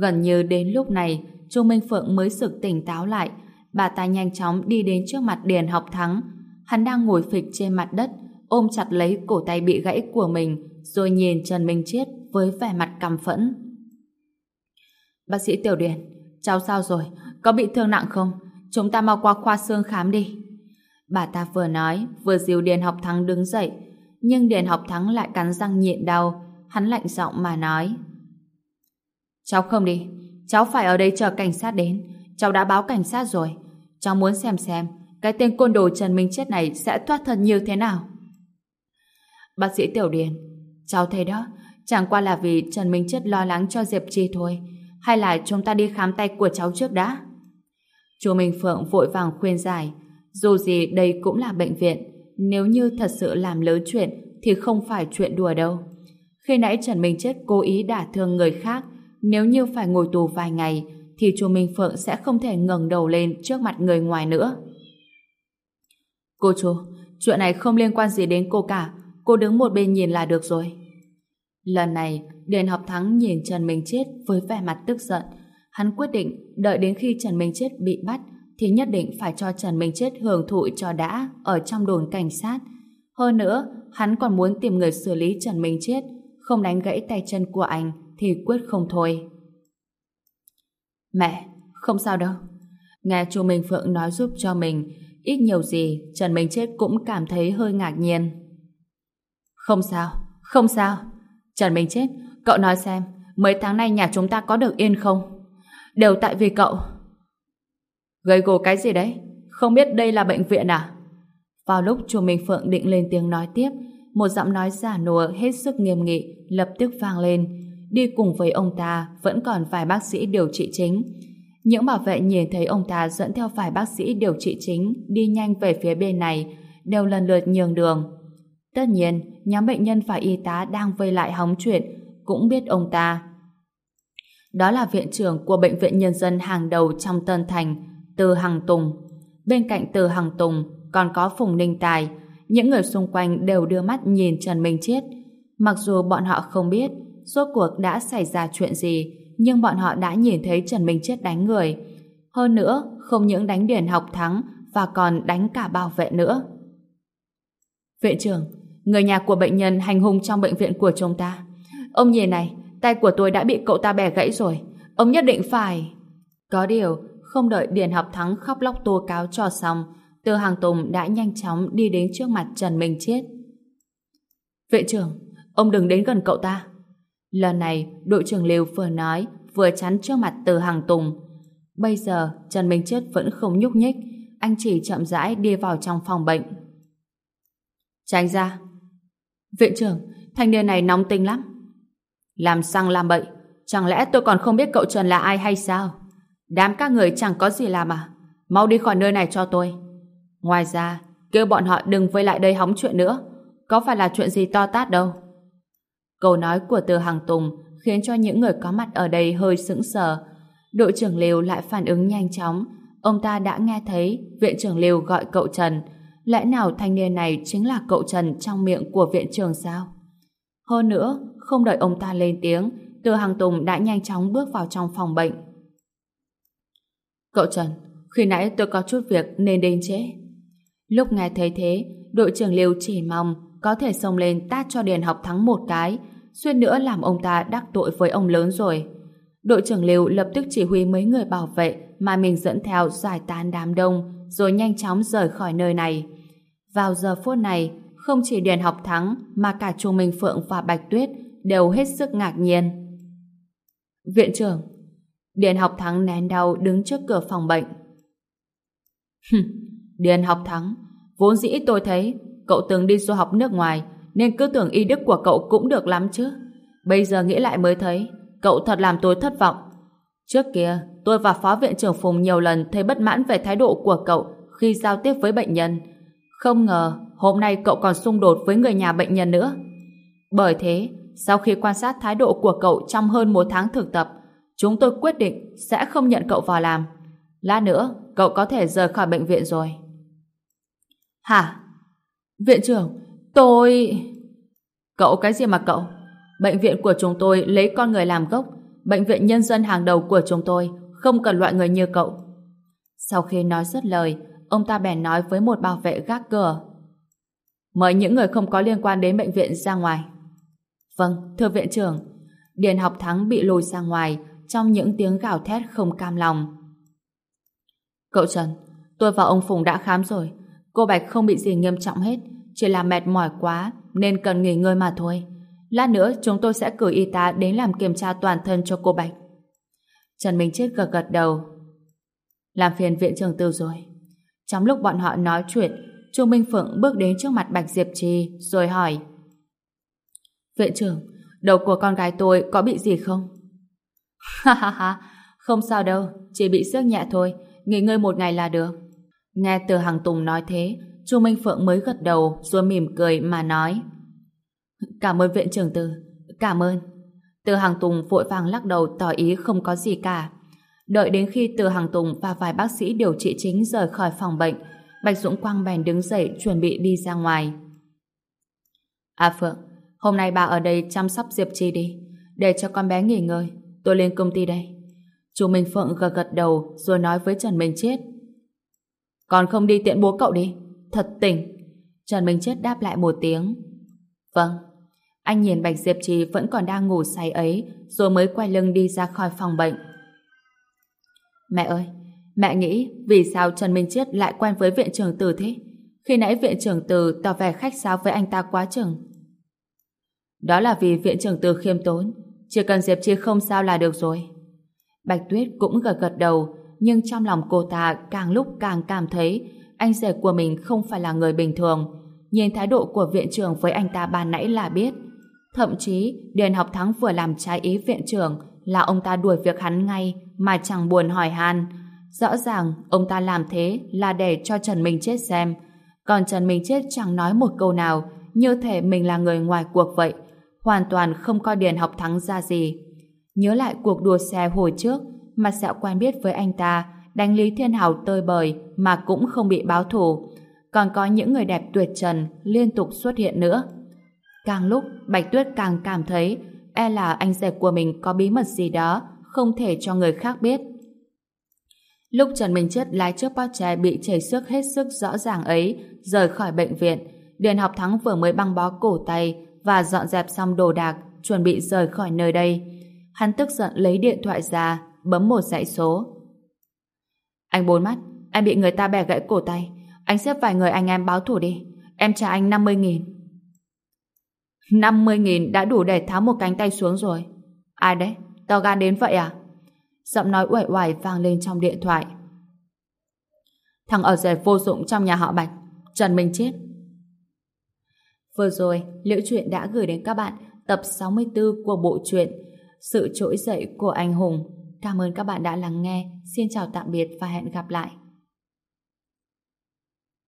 Gần như đến lúc này, Trung Minh Phượng mới sực tỉnh táo lại. Bà ta nhanh chóng đi đến trước mặt Điền học thắng. Hắn đang ngồi phịch trên mặt đất, ôm chặt lấy cổ tay bị gãy của mình, rồi nhìn Trần Minh Chết với vẻ mặt căm phẫn. Bác sĩ Tiểu Điền, cháu sao rồi? Có bị thương nặng không? Chúng ta mau qua khoa xương khám đi. Bà ta vừa nói, vừa dìu Điền học thắng đứng dậy. Nhưng Điền học thắng lại cắn răng nhịn đau. Hắn lạnh giọng mà nói. Cháu không đi. Cháu phải ở đây chờ cảnh sát đến. Cháu đã báo cảnh sát rồi. Cháu muốn xem xem cái tên côn đồ Trần Minh Chết này sẽ thoát thân như thế nào. Bác sĩ Tiểu Điền, cháu thấy đó, chẳng qua là vì Trần Minh Chết lo lắng cho Diệp Chi thôi. Hay là chúng ta đi khám tay của cháu trước đã? Chú Minh Phượng vội vàng khuyên giải. Dù gì đây cũng là bệnh viện. Nếu như thật sự làm lớn chuyện thì không phải chuyện đùa đâu. Khi nãy Trần Minh Chết cố ý đả thương người khác nếu như phải ngồi tù vài ngày thì chú Minh Phượng sẽ không thể ngẩng đầu lên trước mặt người ngoài nữa. Cô chú, chuyện này không liên quan gì đến cô cả. Cô đứng một bên nhìn là được rồi. Lần này, đền Học Thắng nhìn Trần Minh Chết với vẻ mặt tức giận. Hắn quyết định đợi đến khi Trần Minh Chết bị bắt thì nhất định phải cho Trần Minh Chết hưởng thụ cho đã ở trong đồn cảnh sát. Hơn nữa, hắn còn muốn tìm người xử lý Trần Minh Chết, không đánh gãy tay chân của anh thì quyết không thôi. Mẹ, không sao đâu. Nghe chú Minh Phượng nói giúp cho mình, ít nhiều gì Trần Minh Chết cũng cảm thấy hơi ngạc nhiên. Không sao, không sao. Trần Minh Chết, cậu nói xem, mấy tháng nay nhà chúng ta có được yên không? Đều tại vì cậu. Gây gồ cái gì đấy? Không biết đây là bệnh viện à? Vào lúc chùa Minh Phượng định lên tiếng nói tiếp, một giọng nói giả nùa hết sức nghiêm nghị lập tức vang lên. Đi cùng với ông ta vẫn còn vài bác sĩ điều trị chính. Những bảo vệ nhìn thấy ông ta dẫn theo vài bác sĩ điều trị chính đi nhanh về phía bên này đều lần lượt nhường đường. Tất nhiên, nhóm bệnh nhân và y tá đang vây lại hóng chuyện cũng biết ông ta. Đó là viện trưởng của Bệnh viện Nhân dân hàng đầu trong Tân Thành, Từ Hằng Tùng. Bên cạnh Từ Hằng Tùng còn có Phùng Ninh Tài. Những người xung quanh đều đưa mắt nhìn Trần Minh Chiết. Mặc dù bọn họ không biết rốt cuộc đã xảy ra chuyện gì, nhưng bọn họ đã nhìn thấy Trần Minh Chiết đánh người. Hơn nữa, không những đánh điển học thắng và còn đánh cả bảo vệ nữa. Viện trưởng, người nhà của bệnh nhân hành hung trong bệnh viện của chúng ta. Ông nhìn này, tay của tôi đã bị cậu ta bẻ gãy rồi. Ông nhất định phải... Có điều, không đợi Điền Học Thắng khóc lóc tố cáo cho xong, Từ Hàng Tùng đã nhanh chóng đi đến trước mặt Trần Minh Chết. Viện trưởng, ông đừng đến gần cậu ta. Lần này, đội trưởng Liêu vừa nói, vừa chắn trước mặt Từ Hàng Tùng. Bây giờ, Trần Minh Chết vẫn không nhúc nhích, anh chỉ chậm rãi đi vào trong phòng bệnh. Tránh ra. Viện trưởng, thanh niên này nóng tính lắm. Làm xăng làm bậy, chẳng lẽ tôi còn không biết cậu Trần là ai hay sao? Đám các người chẳng có gì làm à? Mau đi khỏi nơi này cho tôi. Ngoài ra, kêu bọn họ đừng vây lại đây hóng chuyện nữa. Có phải là chuyện gì to tát đâu. Câu nói của Từ Hàng Tùng khiến cho những người có mặt ở đây hơi sững sờ. Đội trưởng liều lại phản ứng nhanh chóng. Ông ta đã nghe thấy viện trưởng liều gọi cậu Trần. Lẽ nào thanh niên này chính là cậu Trần trong miệng của viện trường sao? Hơn nữa, không đợi ông ta lên tiếng, Từ Hàng Tùng đã nhanh chóng bước vào trong phòng bệnh. Cậu Trần, khi nãy tôi có chút việc nên đến trễ. Lúc nghe thấy thế, đội trưởng Liêu chỉ mong có thể xông lên tát cho Điền học thắng một cái, suýt nữa làm ông ta đắc tội với ông lớn rồi. Đội trưởng Liêu lập tức chỉ huy mấy người bảo vệ mà mình dẫn theo giải tán đám đông rồi nhanh chóng rời khỏi nơi này. Vào giờ phút này, không chỉ Điền học thắng mà cả Chu Minh Phượng và Bạch Tuyết đều hết sức ngạc nhiên. Viện trưởng Điền học thắng nén đau đứng trước cửa phòng bệnh. Điền học thắng Vốn dĩ tôi thấy cậu từng đi du học nước ngoài nên cứ tưởng y đức của cậu cũng được lắm chứ. Bây giờ nghĩ lại mới thấy cậu thật làm tôi thất vọng. Trước kia, tôi và Phó Viện trưởng Phùng nhiều lần thấy bất mãn về thái độ của cậu khi giao tiếp với bệnh nhân. Không ngờ, hôm nay cậu còn xung đột với người nhà bệnh nhân nữa. Bởi thế, sau khi quan sát thái độ của cậu trong hơn một tháng thực tập, Chúng tôi quyết định sẽ không nhận cậu vào làm. Lát nữa, cậu có thể rời khỏi bệnh viện rồi. Hả? Viện trưởng, tôi... Cậu cái gì mà cậu? Bệnh viện của chúng tôi lấy con người làm gốc. Bệnh viện nhân dân hàng đầu của chúng tôi không cần loại người như cậu. Sau khi nói dứt lời, ông ta bèn nói với một bảo vệ gác cửa. Mời những người không có liên quan đến bệnh viện ra ngoài. Vâng, thưa viện trưởng. Điền học thắng bị lùi ra ngoài trong những tiếng gào thét không cam lòng. Cậu Trần, tôi và ông Phùng đã khám rồi. Cô Bạch không bị gì nghiêm trọng hết, chỉ là mệt mỏi quá nên cần nghỉ ngơi mà thôi. Lát nữa chúng tôi sẽ cử y tá đến làm kiểm tra toàn thân cho cô Bạch. Trần Minh Chết gật gật đầu. Làm phiền viện trưởng tư rồi. Trong lúc bọn họ nói chuyện, Chu Minh Phượng bước đến trước mặt Bạch Diệp Trì rồi hỏi Viện trưởng, đầu của con gái tôi có bị gì không? Ha ha ha, không sao đâu, chỉ bị sức nhẹ thôi, nghỉ ngơi một ngày là được. Nghe từ hàng Tùng nói thế, Chu Minh Phượng mới gật đầu rồi mỉm cười mà nói Cảm ơn viện trưởng từ, cảm ơn. Từ hàng Tùng vội vàng lắc đầu tỏ ý không có gì cả. Đợi đến khi từ hàng Tùng và vài bác sĩ điều trị chính rời khỏi phòng bệnh, Bạch Dũng Quang bèn đứng dậy chuẩn bị đi ra ngoài. À Phượng, hôm nay bà ở đây chăm sóc Diệp Chi đi, để cho con bé nghỉ ngơi. Tôi lên công ty đây. Chú Minh Phượng gật gật đầu rồi nói với Trần Minh Chết. Còn không đi tiện bố cậu đi. Thật tỉnh. Trần Minh Chết đáp lại một tiếng. Vâng. Anh nhìn Bạch Diệp Trì vẫn còn đang ngủ say ấy rồi mới quay lưng đi ra khỏi phòng bệnh. Mẹ ơi, mẹ nghĩ vì sao Trần Minh Chết lại quen với viện trưởng Từ thế? Khi nãy viện trưởng Từ tỏ vẻ khách sáo với anh ta quá chừng. Đó là vì viện trưởng Từ khiêm tốn, chỉ cần Diệp Chi không sao là được rồi. Bạch Tuyết cũng gật gật đầu, nhưng trong lòng cô ta càng lúc càng cảm thấy anh rể của mình không phải là người bình thường. Nhìn thái độ của viện trưởng với anh ta ban nãy là biết. Thậm chí, Điền Học Thắng vừa làm trái ý viện trưởng là ông ta đuổi việc hắn ngay mà chẳng buồn hỏi han. Rõ ràng, ông ta làm thế là để cho Trần Minh Chết xem. Còn Trần Minh Chết chẳng nói một câu nào, như thể mình là người ngoài cuộc vậy. Hoàn toàn không coi Điền Học Thắng ra gì. Nhớ lại cuộc đua xe hồi trước, mà sẹo quen biết với anh ta, đánh Lý Thiên Hào tơi bời mà cũng không bị báo thù. Còn có những người đẹp tuyệt trần liên tục xuất hiện nữa. Càng lúc, Bạch Tuyết càng cảm thấy e là anh rể của mình có bí mật gì đó không thể cho người khác biết. Lúc Trần Minh Chất lái chiếc Porsche bị chảy xước hết sức rõ ràng ấy rời khỏi bệnh viện, Điền Học Thắng vừa mới băng bó cổ tay và dọn dẹp xong đồ đạc chuẩn bị rời khỏi nơi đây. Hắn tức giận lấy điện thoại ra bấm một dãy số. Anh bốn mắt, anh bị người ta bẻ gãy cổ tay. Anh xếp vài người anh em báo thủ đi. Em trả anh 50 nghìn. 50 nghìn đã đủ để tháo một cánh tay xuống rồi. Ai đấy? To gan đến vậy à? Giọng nói uể oải vang lên trong điện thoại. Thằng ở rể vô dụng trong nhà họ Bạch. Trần Minh Chết. Vừa rồi, Liễu Chuyện đã gửi đến các bạn tập 64 của bộ truyện Sự trỗi dậy của anh hùng Cảm ơn các bạn đã lắng nghe. Xin chào tạm biệt và hẹn gặp lại.